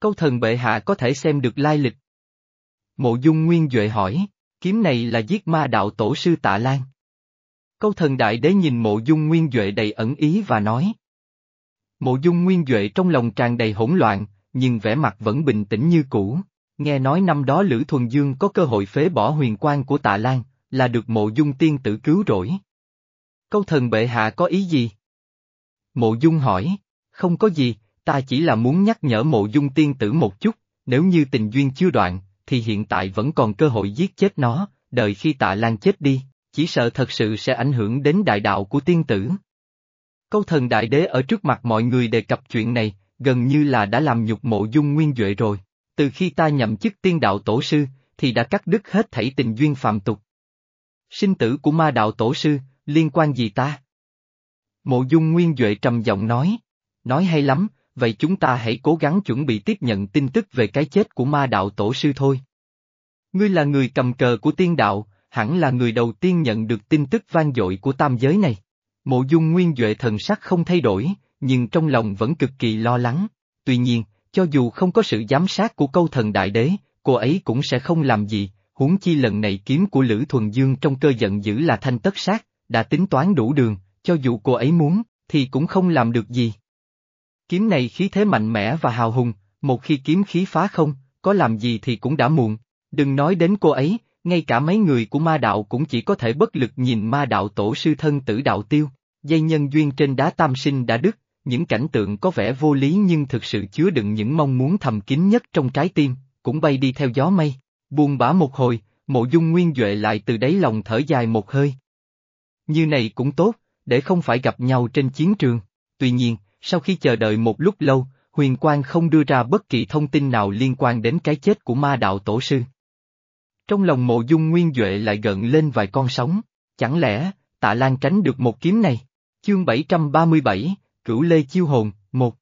Câu thần bệ hạ có thể xem được lai lịch. Mộ dung nguyên Duệ hỏi, kiếm này là giết ma đạo tổ sư tạ Lan. Câu thần đại đế nhìn mộ dung nguyên Duệ đầy ẩn ý và nói. Mộ dung nguyên Duệ trong lòng tràn đầy hỗn loạn, nhưng vẻ mặt vẫn bình tĩnh như cũ. Nghe nói năm đó Lữ Thuần Dương có cơ hội phế bỏ huyền quan của tạ Lan, là được mộ dung tiên tử cứu rỗi. Câu thần bệ hạ có ý gì? Mộ dung hỏi, không có gì, ta chỉ là muốn nhắc nhở mộ dung tiên tử một chút, nếu như tình duyên chưa đoạn, thì hiện tại vẫn còn cơ hội giết chết nó, đợi khi tạ Lan chết đi, chỉ sợ thật sự sẽ ảnh hưởng đến đại đạo của tiên tử. Câu thần đại đế ở trước mặt mọi người đề cập chuyện này, gần như là đã làm nhục mộ dung nguyên Duệ rồi. Từ khi ta nhậm chức tiên đạo tổ sư, thì đã cắt đứt hết thảy tình duyên phạm tục. Sinh tử của ma đạo tổ sư, liên quan gì ta? Mộ dung nguyên Duệ trầm giọng nói. Nói hay lắm, vậy chúng ta hãy cố gắng chuẩn bị tiếp nhận tin tức về cái chết của ma đạo tổ sư thôi. Ngươi là người cầm cờ của tiên đạo, hẳn là người đầu tiên nhận được tin tức vang dội của tam giới này. Mộ dung nguyên Duệ thần sắc không thay đổi, nhưng trong lòng vẫn cực kỳ lo lắng. Tuy nhiên, cho dù không có sự giám sát của câu thần đại đế, cô ấy cũng sẽ không làm gì, huống chi lần này kiếm của Lữ Thuần Dương trong cơ giận dữ là thanh tất sát, đã tính toán đủ đường, cho dù cô ấy muốn, thì cũng không làm được gì. Kiếm này khí thế mạnh mẽ và hào hùng, một khi kiếm khí phá không, có làm gì thì cũng đã muộn. Đừng nói đến cô ấy, ngay cả mấy người của ma đạo cũng chỉ có thể bất lực nhìn ma đạo tổ sư thân tử đạo tiêu. Dây nhân duyên trên đá tam sinh đã đứt, những cảnh tượng có vẻ vô lý nhưng thực sự chứa đựng những mong muốn thầm kín nhất trong trái tim, cũng bay đi theo gió mây. Buông bả một hồi, mộ dung nguyên Duệ lại từ đáy lòng thở dài một hơi. Như này cũng tốt, để không phải gặp nhau trên chiến trường. Tuy nhiên, sau khi chờ đợi một lúc lâu, huyền quang không đưa ra bất kỳ thông tin nào liên quan đến cái chết của ma đạo tổ sư. Trong lòng mộ dung nguyên Duệ lại gợn lên vài con sóng, chẳng lẽ, tạ lan tránh được một kiếm này? Chương 737, Cửu Lê Chiêu Hồn, một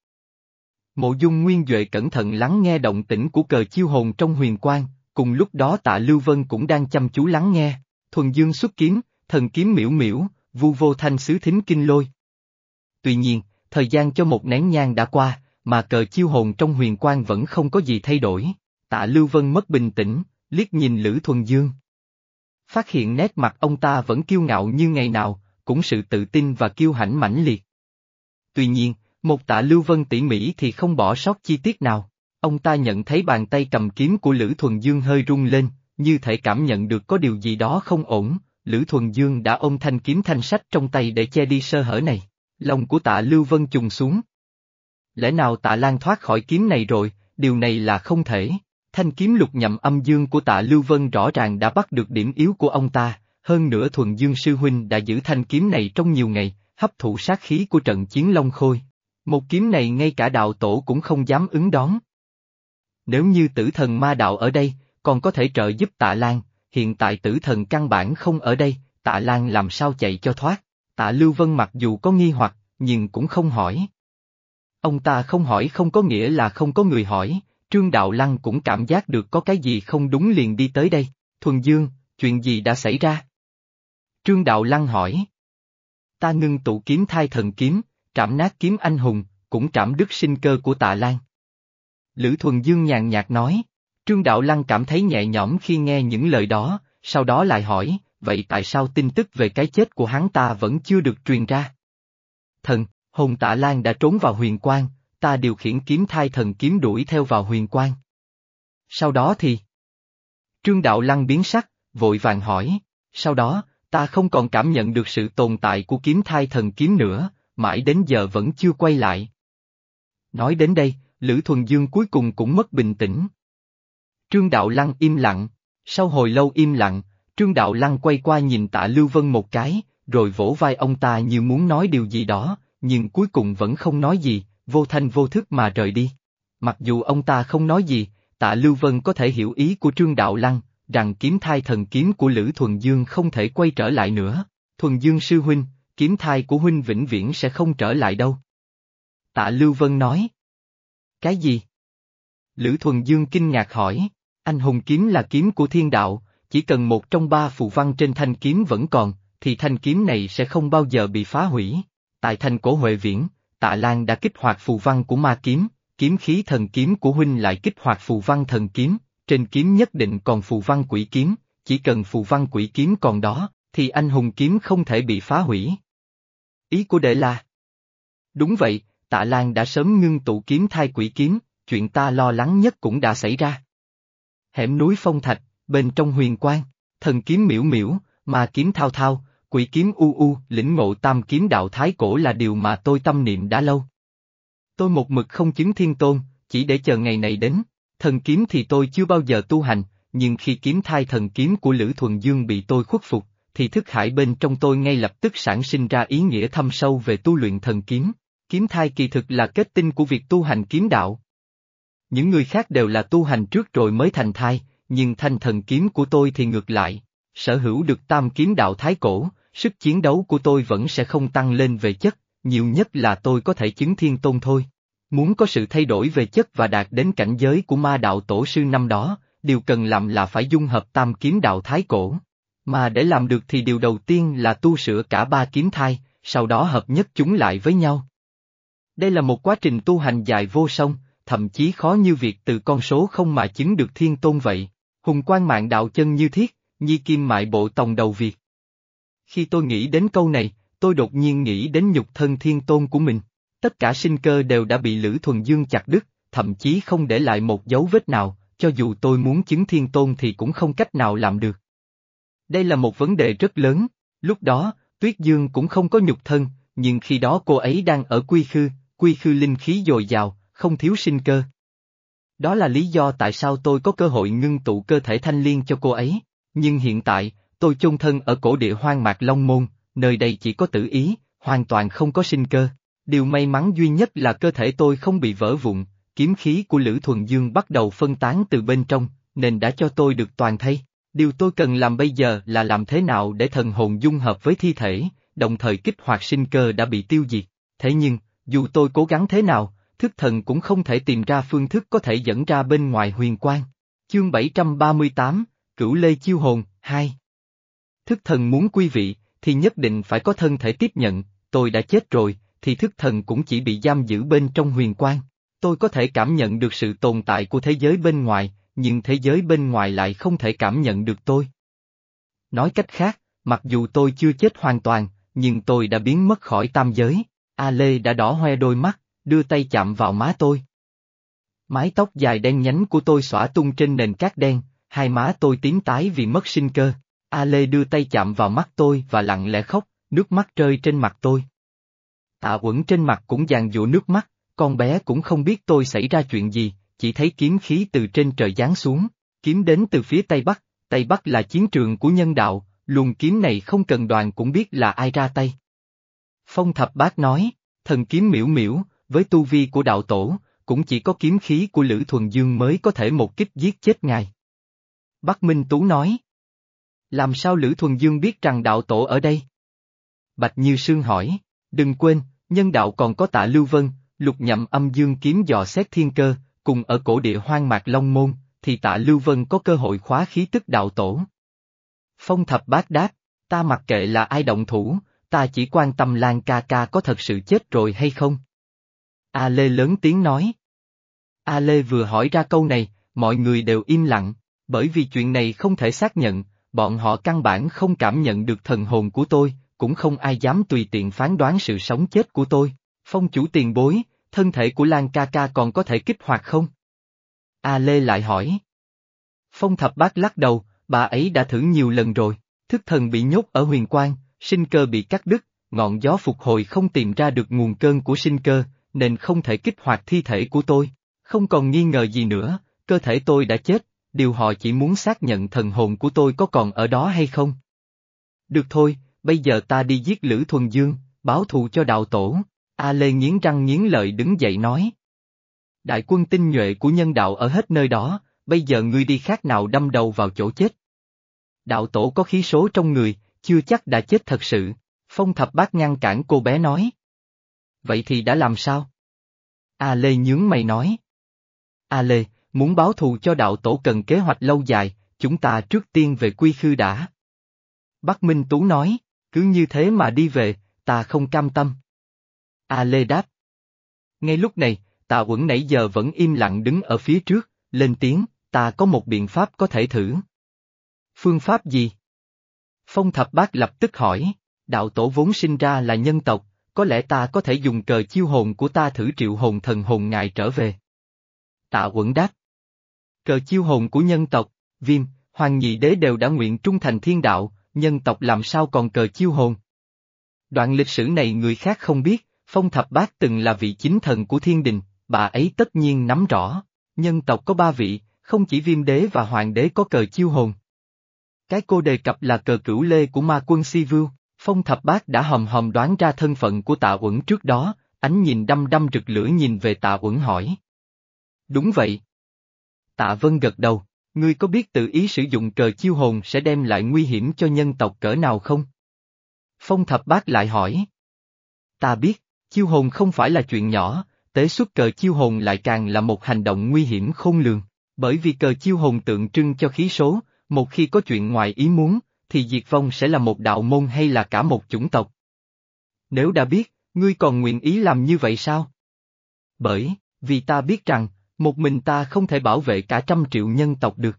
Mộ dung nguyên Duệ cẩn thận lắng nghe động tĩnh của cờ chiêu hồn trong huyền quang, cùng lúc đó tạ Lưu Vân cũng đang chăm chú lắng nghe, thuần dương xuất kiếm, thần kiếm miễu miễu, vu vô thanh sứ thính kinh lôi. Tuy nhiên, thời gian cho một nén nhang đã qua, mà cờ chiêu hồn trong huyền quang vẫn không có gì thay đổi, tạ Lưu Vân mất bình tĩnh, liếc nhìn Lữ Thuần Dương. Phát hiện nét mặt ông ta vẫn kiêu ngạo như ngày nào, cũng sự tự tin và kiêu hãnh mãnh liệt. Tuy nhiên, một tạ Lưu Vân tỉ mỉ thì không bỏ sót chi tiết nào. Ông ta nhận thấy bàn tay cầm kiếm của Lữ Thuần Dương hơi rung lên, như thể cảm nhận được có điều gì đó không ổn, Lữ Thuần Dương đã ôm thanh kiếm thanh sách trong tay để che đi sơ hở này. Lòng của tạ Lưu Vân trùng xuống. Lẽ nào tạ Lan thoát khỏi kiếm này rồi, điều này là không thể. Thanh kiếm lục nhậm âm dương của tạ Lưu Vân rõ ràng đã bắt được điểm yếu của ông ta, hơn nữa Thuần Dương Sư Huynh đã giữ thanh kiếm này trong nhiều ngày, hấp thụ sát khí của trận chiến Long Khôi. Một kiếm này ngay cả đạo tổ cũng không dám ứng đón. Nếu như tử thần ma đạo ở đây, còn có thể trợ giúp tạ Lan, hiện tại tử thần căn bản không ở đây, tạ Lan làm sao chạy cho thoát. Tạ Lưu Vân mặc dù có nghi hoặc, nhưng cũng không hỏi. Ông ta không hỏi không có nghĩa là không có người hỏi, Trương Đạo Lăng cũng cảm giác được có cái gì không đúng liền đi tới đây. Thuần Dương, chuyện gì đã xảy ra? Trương Đạo Lăng hỏi. Ta ngưng tụ kiếm thai thần kiếm, trảm nát kiếm anh hùng, cũng trảm đứt sinh cơ của tạ Lan. Lữ Thuần Dương nhàn nhạt nói. Trương Đạo Lăng cảm thấy nhẹ nhõm khi nghe những lời đó, sau đó lại hỏi, vậy tại sao tin tức về cái chết của hắn ta vẫn chưa được truyền ra? Thần, hồn tạ Lan đã trốn vào huyền quang, ta điều khiển kiếm thai thần kiếm đuổi theo vào huyền quang. Sau đó thì... Trương Đạo Lăng biến sắc, vội vàng hỏi, sau đó, ta không còn cảm nhận được sự tồn tại của kiếm thai thần kiếm nữa, mãi đến giờ vẫn chưa quay lại. Nói đến đây, Lữ Thuần Dương cuối cùng cũng mất bình tĩnh. Trương Đạo Lăng im lặng, sau hồi lâu im lặng, Trương Đạo Lăng quay qua nhìn tạ Lưu Vân một cái, rồi vỗ vai ông ta như muốn nói điều gì đó, nhưng cuối cùng vẫn không nói gì, vô thanh vô thức mà rời đi. Mặc dù ông ta không nói gì, tạ Lưu Vân có thể hiểu ý của Trương Đạo Lăng, rằng kiếm thai thần kiếm của Lữ Thuần Dương không thể quay trở lại nữa. Thuần Dương sư huynh, kiếm thai của huynh vĩnh viễn sẽ không trở lại đâu. Tạ Lưu Vân nói. Cái gì? Lữ Thuần Dương kinh ngạc hỏi, anh hùng kiếm là kiếm của thiên đạo, chỉ cần một trong ba phù văn trên thanh kiếm vẫn còn, thì thanh kiếm này sẽ không bao giờ bị phá hủy. Tại thành cổ Huệ Viễn, Tạ Lan đã kích hoạt phù văn của ma kiếm, kiếm khí thần kiếm của huynh lại kích hoạt phù văn thần kiếm, trên kiếm nhất định còn phù văn quỷ kiếm, chỉ cần phù văn quỷ kiếm còn đó, thì anh hùng kiếm không thể bị phá hủy. Ý của đệ là Đúng vậy, Tạ Lan đã sớm ngưng tụ kiếm thai quỷ kiếm, chuyện ta lo lắng nhất cũng đã xảy ra. Hẻm núi phong thạch, bên trong huyền quang, thần kiếm miễu miễu, mà kiếm thao thao, quỷ kiếm u u, lĩnh ngộ tam kiếm đạo thái cổ là điều mà tôi tâm niệm đã lâu. Tôi một mực không chứng thiên tôn, chỉ để chờ ngày này đến, thần kiếm thì tôi chưa bao giờ tu hành, nhưng khi kiếm thai thần kiếm của Lữ Thuần Dương bị tôi khuất phục, thì thức hải bên trong tôi ngay lập tức sản sinh ra ý nghĩa thâm sâu về tu luyện thần kiếm. Kiếm thai kỳ thực là kết tinh của việc tu hành kiếm đạo. Những người khác đều là tu hành trước rồi mới thành thai, nhưng thanh thần kiếm của tôi thì ngược lại. Sở hữu được tam kiếm đạo thái cổ, sức chiến đấu của tôi vẫn sẽ không tăng lên về chất, nhiều nhất là tôi có thể chứng thiên tôn thôi. Muốn có sự thay đổi về chất và đạt đến cảnh giới của ma đạo tổ sư năm đó, điều cần làm là phải dung hợp tam kiếm đạo thái cổ. Mà để làm được thì điều đầu tiên là tu sửa cả ba kiếm thai, sau đó hợp nhất chúng lại với nhau. Đây là một quá trình tu hành dài vô song, thậm chí khó như việc từ con số không mà chứng được thiên tôn vậy. Hùng quan mạng đạo chân như thiết, nhi kim mại bộ tòng đầu Việt. Khi tôi nghĩ đến câu này, tôi đột nhiên nghĩ đến nhục thân thiên tôn của mình. Tất cả sinh cơ đều đã bị Lữ Thuần Dương chặt đứt, thậm chí không để lại một dấu vết nào, cho dù tôi muốn chứng thiên tôn thì cũng không cách nào làm được. Đây là một vấn đề rất lớn, lúc đó, Tuyết Dương cũng không có nhục thân, nhưng khi đó cô ấy đang ở quy khư, quy khư linh khí dồi dào, không thiếu sinh cơ. Đó là lý do tại sao tôi có cơ hội ngưng tụ cơ thể thanh liên cho cô ấy, nhưng hiện tại, tôi chôn thân ở cổ địa hoang mạc Long Môn, nơi đây chỉ có tử ý, hoàn toàn không có sinh cơ. Điều may mắn duy nhất là cơ thể tôi không bị vỡ vụn, kiếm khí của Lữ Thuần Dương bắt đầu phân tán từ bên trong, nên đã cho tôi được toàn thay. Điều tôi cần làm bây giờ là làm thế nào để thần hồn dung hợp với thi thể, đồng thời kích hoạt sinh cơ đã bị tiêu diệt. Thế nhưng, dù tôi cố gắng thế nào, thức thần cũng không thể tìm ra phương thức có thể dẫn ra bên ngoài huyền quang. Chương 738, Cửu Lê Chiêu Hồn, 2 Thức thần muốn quy vị, thì nhất định phải có thân thể tiếp nhận, tôi đã chết rồi, thì thức thần cũng chỉ bị giam giữ bên trong huyền quan. Tôi có thể cảm nhận được sự tồn tại của thế giới bên ngoài, nhưng thế giới bên ngoài lại không thể cảm nhận được tôi. Nói cách khác, mặc dù tôi chưa chết hoàn toàn, nhưng tôi đã biến mất khỏi tam giới. A Lê đã đỏ hoe đôi mắt, đưa tay chạm vào má tôi. Mái tóc dài đen nhánh của tôi xõa tung trên nền cát đen, hai má tôi tím tái vì mất sinh cơ. A Lê đưa tay chạm vào mắt tôi và lặng lẽ khóc, nước mắt rơi trên mặt tôi. Tạ Quẩn trên mặt cũng dàn dụa nước mắt, con bé cũng không biết tôi xảy ra chuyện gì, chỉ thấy kiếm khí từ trên trời giáng xuống, kiếm đến từ phía Tây Bắc, Tây Bắc là chiến trường của nhân đạo, luồng kiếm này không cần đoàn cũng biết là ai ra tay. Phong thập bác nói, thần kiếm miễu miễu, với tu vi của đạo tổ, cũng chỉ có kiếm khí của Lữ Thuần Dương mới có thể một kích giết chết ngài. Bắc Minh Tú nói. Làm sao Lữ Thuần Dương biết rằng đạo tổ ở đây? Bạch Như Sương hỏi, đừng quên, nhân đạo còn có tạ Lưu Vân, lục nhậm âm dương kiếm dò xét thiên cơ, cùng ở cổ địa hoang mạc Long Môn, thì tạ Lưu Vân có cơ hội khóa khí tức đạo tổ. Phong thập bát đáp, ta mặc kệ là ai động thủ, ta chỉ quan tâm Lan ca ca có thật sự chết rồi hay không. A Lê lớn tiếng nói. A Lê vừa hỏi ra câu này, mọi người đều im lặng, bởi vì chuyện này không thể xác nhận, bọn họ căn bản không cảm nhận được thần hồn của tôi, cũng không ai dám tùy tiện phán đoán sự sống chết của tôi. Phong chủ tiền bối, thân thể của Lan ca ca còn có thể kích hoạt không? A Lê lại hỏi. Phong thập bác lắc đầu, bà ấy đã thử nhiều lần rồi, thức thần bị nhốt ở huyền quang, sinh cơ bị cắt đứt, ngọn gió phục hồi không tìm ra được nguồn cơn của sinh cơ, nên không thể kích hoạt thi thể của tôi. Không còn nghi ngờ gì nữa, cơ thể tôi đã chết, điều họ chỉ muốn xác nhận thần hồn của tôi có còn ở đó hay không. Được thôi, bây giờ ta đi giết Lữ Thuần Dương, báo thù cho đạo tổ. A Lê nghiến răng nghiến lợi đứng dậy nói. Đại quân tinh nhuệ của nhân đạo ở hết nơi đó, bây giờ ngươi đi khác nào đâm đầu vào chỗ chết. Đạo tổ có khí số trong người, chưa chắc đã chết thật sự. Phong thập bát ngăn cản cô bé nói. Vậy thì đã làm sao? A Lê nhướng mày nói. A Lê, muốn báo thù cho đạo tổ cần kế hoạch lâu dài, chúng ta trước tiên về quy khư đã. Bắc Minh Tú nói, cứ như thế mà đi về, ta không cam tâm. A Lê đáp. Ngay lúc này, tạ quẩn nãy giờ vẫn im lặng đứng ở phía trước, lên tiếng, ta có một biện pháp có thể thử. Phương pháp gì? Phong thập bác lập tức hỏi, đạo tổ vốn sinh ra là nhân tộc, có lẽ ta có thể dùng cờ chiêu hồn của ta thử triệu hồn thần hồn ngài trở về. Tạ quẩn đáp. Cờ chiêu hồn của nhân tộc, viêm, hoàng nhị đế đều đã nguyện trung thành thiên đạo, nhân tộc làm sao còn cờ chiêu hồn. Đoạn lịch sử này người khác không biết, phong thập bát từng là vị chính thần của thiên đình, bà ấy tất nhiên nắm rõ, nhân tộc có ba vị, không chỉ viêm đế và hoàng đế có cờ chiêu hồn. Cái cô đề cập là cờ cửu lê của ma quân Si Vưu, phong thập bát đã hòm hòm đoán ra thân phận của tạ uẩn trước đó, ánh nhìn đăm đăm rực lửa nhìn về tạ uẩn hỏi. Đúng vậy. Tạ Vân gật đầu, ngươi có biết tự ý sử dụng cờ chiêu hồn sẽ đem lại nguy hiểm cho nhân tộc cỡ nào không? Phong thập bát lại hỏi. Ta biết, chiêu hồn không phải là chuyện nhỏ, tế xuất cờ chiêu hồn lại càng là một hành động nguy hiểm khôn lường, bởi vì cờ chiêu hồn tượng trưng cho khí số, một khi có chuyện ngoài ý muốn, thì diệt vong sẽ là một đạo môn hay là cả một chủng tộc. Nếu đã biết, ngươi còn nguyện ý làm như vậy sao? Bởi, vì ta biết rằng, một mình ta không thể bảo vệ cả trăm triệu nhân tộc được.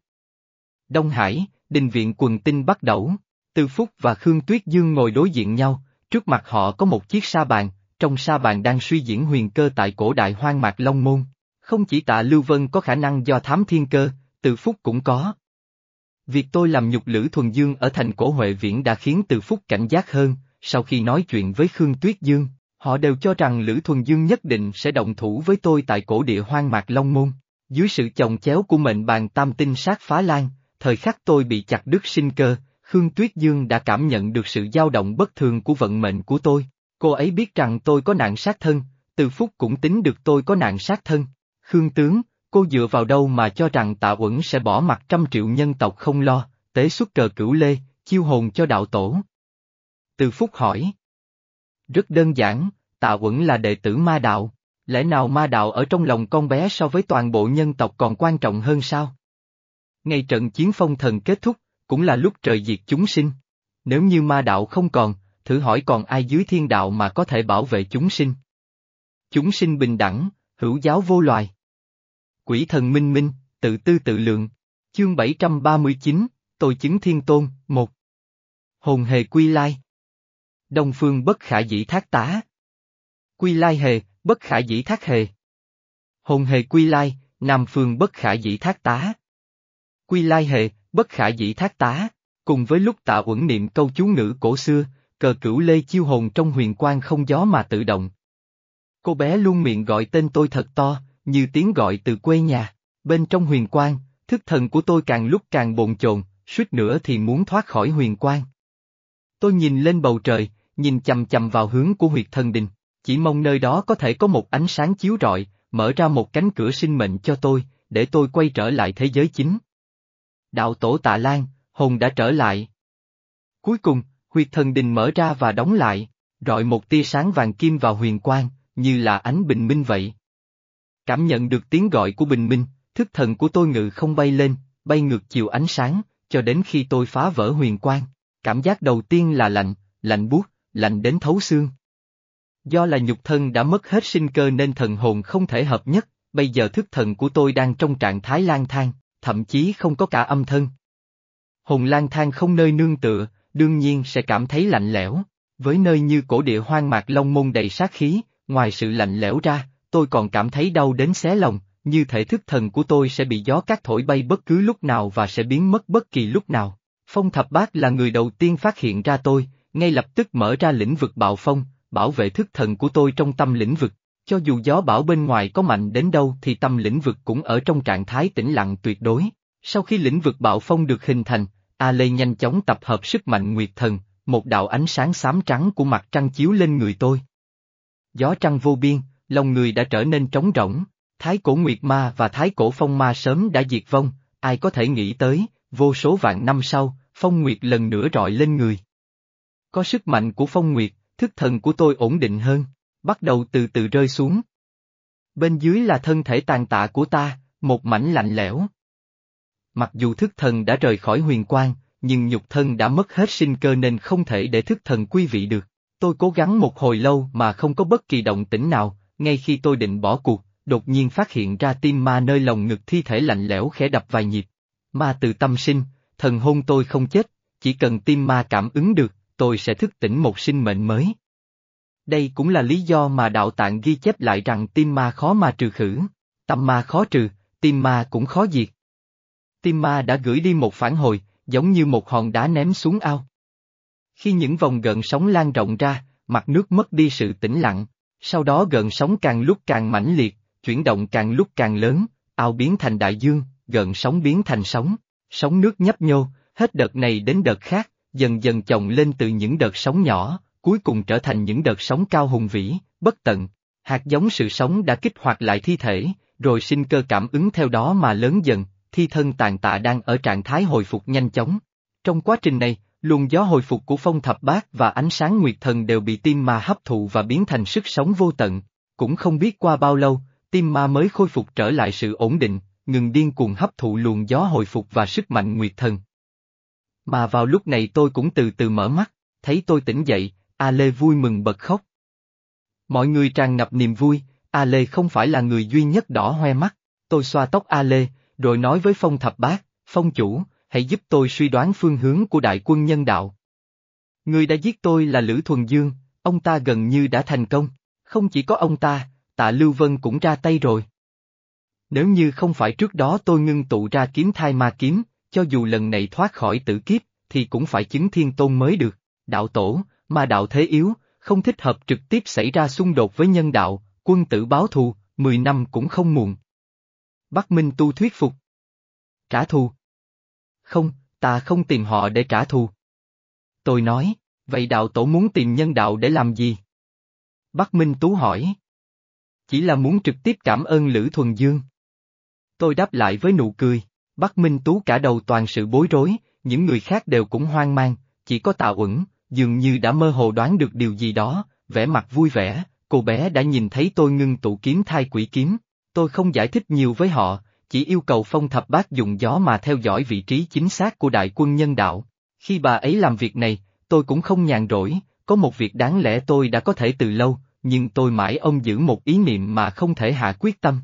Đông Hải, đình viện quần tinh bắt đầu, Từ Phúc và Khương Tuyết Dương ngồi đối diện nhau, trước mặt họ có một chiếc sa bàn, trong sa bàn đang suy diễn huyền cơ tại cổ đại hoang mạc Long Môn. Không chỉ tạ Lưu Vân có khả năng do thám thiên cơ, Từ Phúc cũng có. Việc tôi làm nhục Lữ Thuần Dương ở thành cổ Huệ Viễn đã khiến Từ Phúc cảnh giác hơn, sau khi nói chuyện với Khương Tuyết Dương, họ đều cho rằng Lữ Thuần Dương nhất định sẽ động thủ với tôi tại cổ địa hoang mạc Long Môn. Dưới sự chồng chéo của mệnh bàn tam tinh sát phá lan, thời khắc tôi bị chặt đứt sinh cơ, Khương Tuyết Dương đã cảm nhận được sự dao động bất thường của vận mệnh của tôi. Cô ấy biết rằng tôi có nạn sát thân, từ phút cũng tính được tôi có nạn sát thân. Khương tướng, cô dựa vào đâu mà cho rằng tạ uẩn sẽ bỏ mặt trăm triệu nhân tộc không lo, tế xuất cờ cửu lê, chiêu hồn cho đạo tổ. Từ phúc hỏi. Rất đơn giản, tạ uẩn là đệ tử ma đạo, lẽ nào ma đạo ở trong lòng con bé so với toàn bộ nhân tộc còn quan trọng hơn sao? Ngày trận chiến phong thần kết thúc, cũng là lúc trời diệt chúng sinh. Nếu như ma đạo không còn, thử hỏi còn ai dưới thiên đạo mà có thể bảo vệ chúng sinh. Chúng sinh bình đẳng, hữu giáo vô loài. Quỷ thần minh minh, tự tư tự lượng. Chương 739, Tôi chứng thiên tôn, 1, Hồn hề quy lai. Đông phương bất khả dĩ thác tá. Quy lai hề, bất khả dĩ thác hề. Hồn hề quy lai, nam phương bất khả dĩ thác tá. Quy lai hề, bất khả dĩ thác tá. Cùng với lúc tạ uẩn niệm câu chú ngữ cổ xưa, cờ cửu lê chiêu hồn trong huyền quang không gió mà tự động. Cô bé luôn miệng gọi tên tôi thật to, như tiếng gọi từ quê nhà. Bên trong huyền quang, thức thần của tôi càng lúc càng bồn chồn, suýt nữa thì muốn thoát khỏi huyền quang. Tôi nhìn lên bầu trời, nhìn chầm chầm vào hướng của huyệt thần đình, chỉ mong nơi đó có thể có một ánh sáng chiếu rọi, mở ra một cánh cửa sinh mệnh cho tôi, để tôi quay trở lại thế giới chính. Đạo tổ tạ Lan, hồn đã trở lại. Cuối cùng, huyệt thần đình mở ra và đóng lại, rọi một tia sáng vàng kim vào huyền quang, như là ánh bình minh vậy. Cảm nhận được tiếng gọi của bình minh, thức thần của tôi ngự không bay lên, bay ngược chiều ánh sáng, cho đến khi tôi phá vỡ huyền quang. Cảm giác đầu tiên là lạnh, lạnh buốt, lạnh đến thấu xương. Do là nhục thân đã mất hết sinh cơ nên thần hồn không thể hợp nhất, bây giờ thức thần của tôi đang trong trạng thái lang thang, thậm chí không có cả âm thân. Hồn lang thang không nơi nương tựa, đương nhiên sẽ cảm thấy lạnh lẽo. Với nơi như cổ địa hoang mạc long môn đầy sát khí, ngoài sự lạnh lẽo ra, tôi còn cảm thấy đau đến xé lòng, như thể thức thần của tôi sẽ bị gió cát thổi bay bất cứ lúc nào và sẽ biến mất bất kỳ lúc nào. Phong thập Bác là người đầu tiên phát hiện ra tôi, ngay lập tức mở ra lĩnh vực bạo phong, bảo vệ thức thần của tôi trong tâm lĩnh vực. Cho dù gió bão bên ngoài có mạnh đến đâu thì tâm lĩnh vực cũng ở trong trạng thái tĩnh lặng tuyệt đối. Sau khi lĩnh vực bạo phong được hình thành, A Lê nhanh chóng tập hợp sức mạnh nguyệt thần, một đạo ánh sáng xám trắng của mặt trăng chiếu lên người tôi. Gió trăng vô biên, lòng người đã trở nên trống rỗng, thái cổ nguyệt ma và thái cổ phong ma sớm đã diệt vong, ai có thể nghĩ tới, vô số vạn năm sau, phong nguyệt lần nữa rọi lên người. Có sức mạnh của phong nguyệt, thức thần của tôi ổn định hơn, bắt đầu từ từ rơi xuống. Bên dưới là thân thể tàn tạ của ta, một mảnh lạnh lẽo. Mặc dù thức thần đã rời khỏi huyền quang, nhưng nhục thân đã mất hết sinh cơ nên không thể để thức thần quy vị được. Tôi cố gắng một hồi lâu mà không có bất kỳ động tĩnh nào, ngay khi tôi định bỏ cuộc, đột nhiên phát hiện ra tim ma nơi lồng ngực thi thể lạnh lẽo khẽ đập vài nhịp. Ma từ tâm sinh, thần hôn tôi không chết, chỉ cần tim ma cảm ứng được, tôi sẽ thức tỉnh một sinh mệnh mới. Đây cũng là lý do mà đạo tạng ghi chép lại rằng tim ma khó mà trừ khử, tâm ma khó trừ, tim ma cũng khó diệt. Tim ma đã gửi đi một phản hồi, giống như một hòn đá ném xuống ao. Khi những vòng gợn sóng lan rộng ra, mặt nước mất đi sự tĩnh lặng, sau đó gợn sóng càng lúc càng mãnh liệt, chuyển động càng lúc càng lớn, ao biến thành đại dương, gợn sóng biến thành sóng, sóng nước nhấp nhô, hết đợt này đến đợt khác, dần dần chồng lên từ những đợt sóng nhỏ, cuối cùng trở thành những đợt sóng cao hùng vĩ, bất tận. Hạt giống sự sống đã kích hoạt lại thi thể, rồi sinh cơ cảm ứng theo đó mà lớn dần, thi thân tàn tạ đang ở trạng thái hồi phục nhanh chóng. Trong quá trình này, luồng gió hồi phục của phong thập bát và ánh sáng nguyệt thần đều bị tim ma hấp thụ và biến thành sức sống vô tận. Cũng không biết qua bao lâu, tim ma mới khôi phục trở lại sự ổn định, ngừng điên cuồng hấp thụ luồng gió hồi phục và sức mạnh nguyệt thần. Mà vào lúc này tôi cũng từ từ mở mắt, thấy tôi tỉnh dậy, A Lê vui mừng bật khóc. Mọi người tràn ngập niềm vui, A Lê không phải là người duy nhất đỏ hoe mắt, tôi xoa tóc A Lê, rồi nói với Phong Thập Bác, Phong chủ, hãy giúp tôi suy đoán phương hướng của đại quân nhân đạo. Người đã giết tôi là Lữ Thuần Dương, ông ta gần như đã thành công, không chỉ có ông ta, tạ Lưu Vân cũng ra tay rồi. Nếu như không phải trước đó tôi ngưng tụ ra kiếm thai ma kiếm, cho dù lần này thoát khỏi tử kiếp, thì cũng phải chứng thiên tôn mới được, đạo tổ, Mà đạo thế yếu, không thích hợp trực tiếp xảy ra xung đột với nhân đạo, quân tử báo thù, 10 năm cũng không muộn. Bắc Minh tu thuyết phục. Trả thù. Không, ta không tìm họ để trả thù. Tôi nói, vậy đạo tổ muốn tìm nhân đạo để làm gì? Bắc Minh Tú hỏi. Chỉ là muốn trực tiếp cảm ơn Lữ Thuần Dương. Tôi đáp lại với nụ cười, Bắc Minh Tú cả đầu toàn sự bối rối, những người khác đều cũng hoang mang, chỉ có Tạ Uẩn, dường như đã mơ hồ đoán được điều gì đó, vẻ mặt vui vẻ, cô bé đã nhìn thấy tôi ngưng tụ kiếm thai quỷ kiếm, tôi không giải thích nhiều với họ, chỉ yêu cầu phong thập bát dùng gió mà theo dõi vị trí chính xác của đại quân nhân đạo. Khi bà ấy làm việc này, tôi cũng không nhàn rỗi, có một việc đáng lẽ tôi đã có thể từ lâu, nhưng tôi mãi ông giữ một ý niệm mà không thể hạ quyết tâm.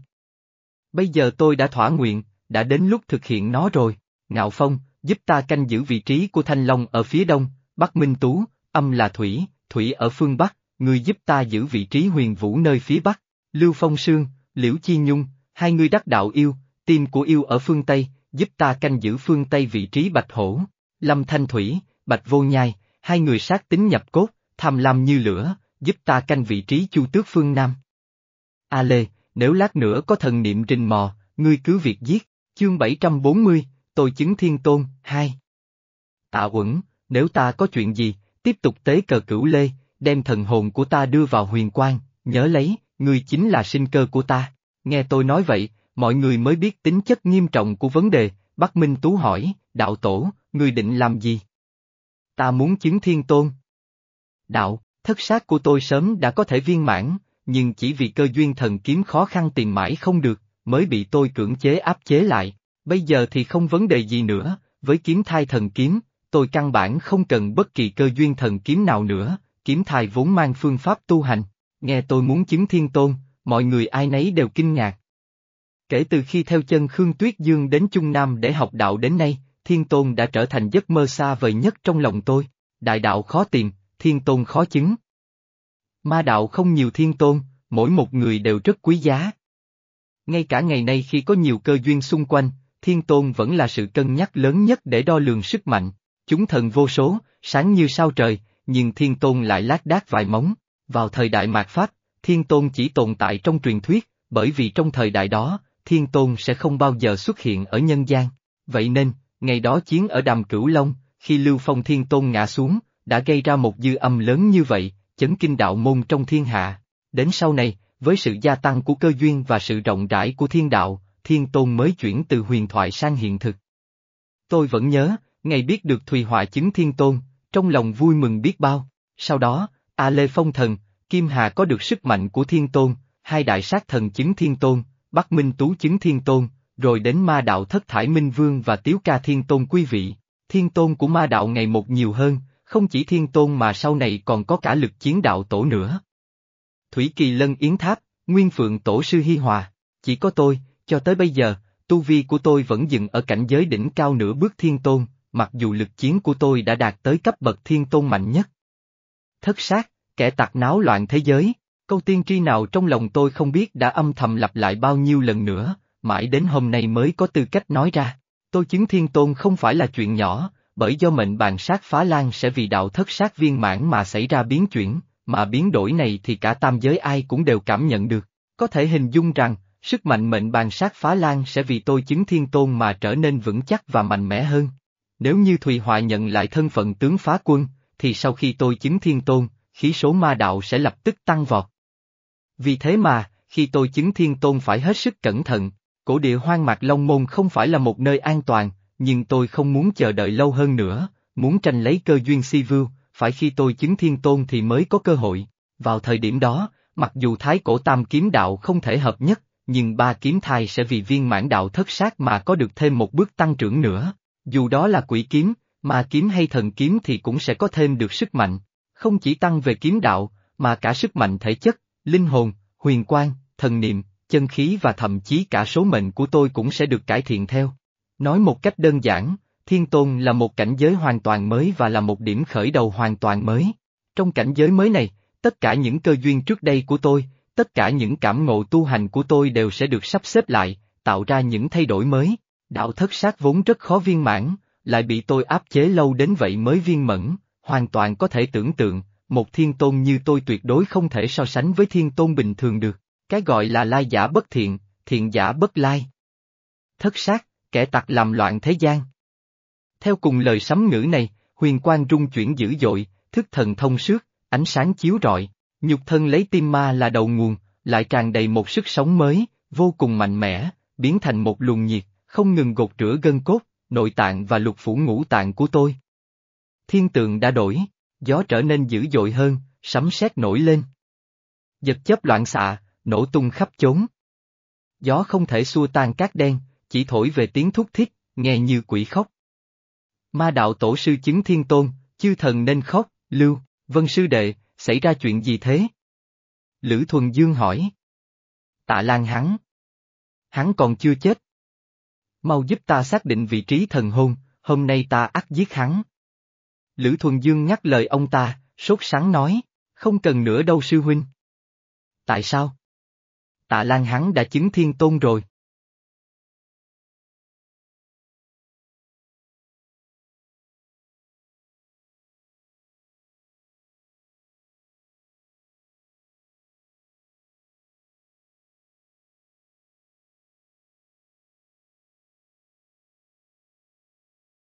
Bây giờ tôi đã thỏa nguyện, đã đến lúc thực hiện nó rồi. Ngạo Phong, giúp ta canh giữ vị trí của Thanh Long ở phía đông, Bắc Minh Tú, âm là Thủy, Thủy ở phương Bắc, người giúp ta giữ vị trí huyền vũ nơi phía Bắc. Lưu Phong Sương, Liễu Chi Nhung, hai người đắc đạo yêu, tim của yêu ở phương Tây, giúp ta canh giữ phương Tây vị trí Bạch Hổ. Lâm Thanh Thủy, Bạch Vô Nhai, hai người sát tính nhập cốt, tham lam như lửa, giúp ta canh vị trí Chu Tước phương Nam. A Lê, nếu lát nữa có thần niệm rình mò, ngươi cứ việc giết, chương 740, tôi chứng thiên tôn, hai. Tạ uẩn, nếu ta có chuyện gì, tiếp tục tế cờ cửu lê, đem thần hồn của ta đưa vào huyền quang, nhớ lấy, ngươi chính là sinh cơ của ta. Nghe tôi nói vậy, mọi người mới biết tính chất nghiêm trọng của vấn đề, Bắc Minh Tú hỏi, đạo tổ, ngươi định làm gì? Ta muốn chứng thiên tôn. Đạo, thất sát của tôi sớm đã có thể viên mãn, nhưng chỉ vì cơ duyên thần kiếm khó khăn tìm mãi không được, mới bị tôi cưỡng chế áp chế lại. Bây giờ thì không vấn đề gì nữa, với kiếm thai thần kiếm, tôi căn bản không cần bất kỳ cơ duyên thần kiếm nào nữa, kiếm thai vốn mang phương pháp tu hành. Nghe tôi muốn chứng thiên tôn, mọi người ai nấy đều kinh ngạc. Kể từ khi theo chân Khương Tuyết Dương đến Trung Nam để học đạo đến nay, thiên tôn đã trở thành giấc mơ xa vời nhất trong lòng tôi. Đại đạo khó tìm, thiên tôn khó chứng. Ma đạo không nhiều thiên tôn, mỗi một người đều rất quý giá. Ngay cả ngày nay khi có nhiều cơ duyên xung quanh, thiên tôn vẫn là sự cân nhắc lớn nhất để đo lường sức mạnh. Chúng thần vô số, sáng như sao trời, nhưng thiên tôn lại lác đác vài móng. Vào thời đại mạt Pháp, thiên tôn chỉ tồn tại trong truyền thuyết, bởi vì trong thời đại đó, thiên tôn sẽ không bao giờ xuất hiện ở nhân gian. Vậy nên, ngày đó chiến ở đàm cửu Long, khi Lưu Phong thiên tôn ngã xuống, đã gây ra một dư âm lớn như vậy, chấn kinh đạo môn trong thiên hạ. Đến sau này, với sự gia tăng của cơ duyên và sự rộng rãi của thiên đạo, thiên tôn mới chuyển từ huyền thoại sang hiện thực. Tôi vẫn nhớ, ngày biết được Thùy Họa chứng thiên tôn, trong lòng vui mừng biết bao. Sau đó, A Lê Phong Thần, Kim Hà có được sức mạnh của thiên tôn, hai đại sát thần chứng thiên tôn, Bắc Minh Tú chứng thiên tôn, rồi đến ma đạo thất thải minh vương và tiếu ca thiên tôn quý vị. Thiên tôn của ma đạo ngày một nhiều hơn, không chỉ thiên tôn mà sau này còn có cả lực chiến đạo tổ nữa. Thủy Kỳ Lân Yến Tháp, Nguyên Phượng Tổ Sư Hi Hòa, chỉ có tôi, cho tới bây giờ, tu vi của tôi vẫn dừng ở cảnh giới đỉnh cao nửa bước thiên tôn, mặc dù lực chiến của tôi đã đạt tới cấp bậc thiên tôn mạnh nhất. Thất sát, kẻ tạc náo loạn thế giới, câu tiên tri nào trong lòng tôi không biết đã âm thầm lặp lại bao nhiêu lần nữa, mãi đến hôm nay mới có tư cách nói ra. Tôi chứng thiên tôn không phải là chuyện nhỏ, bởi do mệnh bàn sát phá lan sẽ vì đạo thất sát viên mãn mà xảy ra biến chuyển, mà biến đổi này thì cả tam giới ai cũng đều cảm nhận được. Có thể hình dung rằng, sức mạnh mệnh bàn sát phá lan sẽ vì tôi chứng thiên tôn mà trở nên vững chắc và mạnh mẽ hơn. Nếu như Thùy Họa nhận lại thân phận tướng phá quân, thì sau khi tôi chứng thiên tôn, khí số ma đạo sẽ lập tức tăng vọt. Vì thế mà, khi tôi chứng thiên tôn phải hết sức cẩn thận, cổ địa hoang mạc Long Môn không phải là một nơi an toàn, nhưng tôi không muốn chờ đợi lâu hơn nữa, muốn tranh lấy cơ duyên si vưu, phải khi tôi chứng thiên tôn thì mới có cơ hội. Vào thời điểm đó, mặc dù thái cổ tam kiếm đạo không thể hợp nhất, nhưng ba kiếm thai sẽ vì viên mãn đạo thất sát mà có được thêm một bước tăng trưởng nữa. Dù đó là quỷ kiếm, ma kiếm hay thần kiếm thì cũng sẽ có thêm được sức mạnh, không chỉ tăng về kiếm đạo, mà cả sức mạnh thể chất, linh hồn, huyền quang, thần niệm, chân khí và thậm chí cả số mệnh của tôi cũng sẽ được cải thiện theo. Nói một cách đơn giản, thiên tôn là một cảnh giới hoàn toàn mới và là một điểm khởi đầu hoàn toàn mới. Trong cảnh giới mới này, tất cả những cơ duyên trước đây của tôi, tất cả những cảm ngộ tu hành của tôi đều sẽ được sắp xếp lại, tạo ra những thay đổi mới. Đạo thất sát vốn rất khó viên mãn, lại bị tôi áp chế lâu đến vậy mới viên mẫn, hoàn toàn có thể tưởng tượng, một thiên tôn như tôi tuyệt đối không thể so sánh với thiên tôn bình thường được, cái gọi là lai giả bất thiện, thiện giả bất lai. Thất sát, kẻ tặc làm loạn thế gian. Theo cùng lời sấm ngữ này, huyền quang rung chuyển dữ dội, thức thần thông suốt, ánh sáng chiếu rọi, nhục thân lấy tim ma là đầu nguồn, lại tràn đầy một sức sống mới, vô cùng mạnh mẽ, biến thành một luồng nhiệt, không ngừng gột rửa gân cốt, nội tạng và lục phủ ngũ tạng của tôi. Thiên tượng đã đổi, gió trở nên dữ dội hơn, sấm sét nổi lên. Giật chấp loạn xạ, nổ tung khắp chốn. Gió không thể xua tan cát đen, chỉ thổi về tiếng thúc thiết, nghe như quỷ khóc. Ma đạo tổ sư chứng thiên tôn, chư thần nên khóc, lưu, vân sư đệ, xảy ra chuyện gì thế? Lữ Thuần Dương hỏi. Tạ Lan hắn. Hắn còn chưa chết. Mau giúp ta xác định vị trí thần hôn, hôm nay ta ắt giết hắn. Lữ Thuần Dương nhắc lời ông ta, sốt sáng nói, không cần nữa đâu sư huynh. Tại sao? Tạ Lan hắn đã chứng thiên tôn rồi.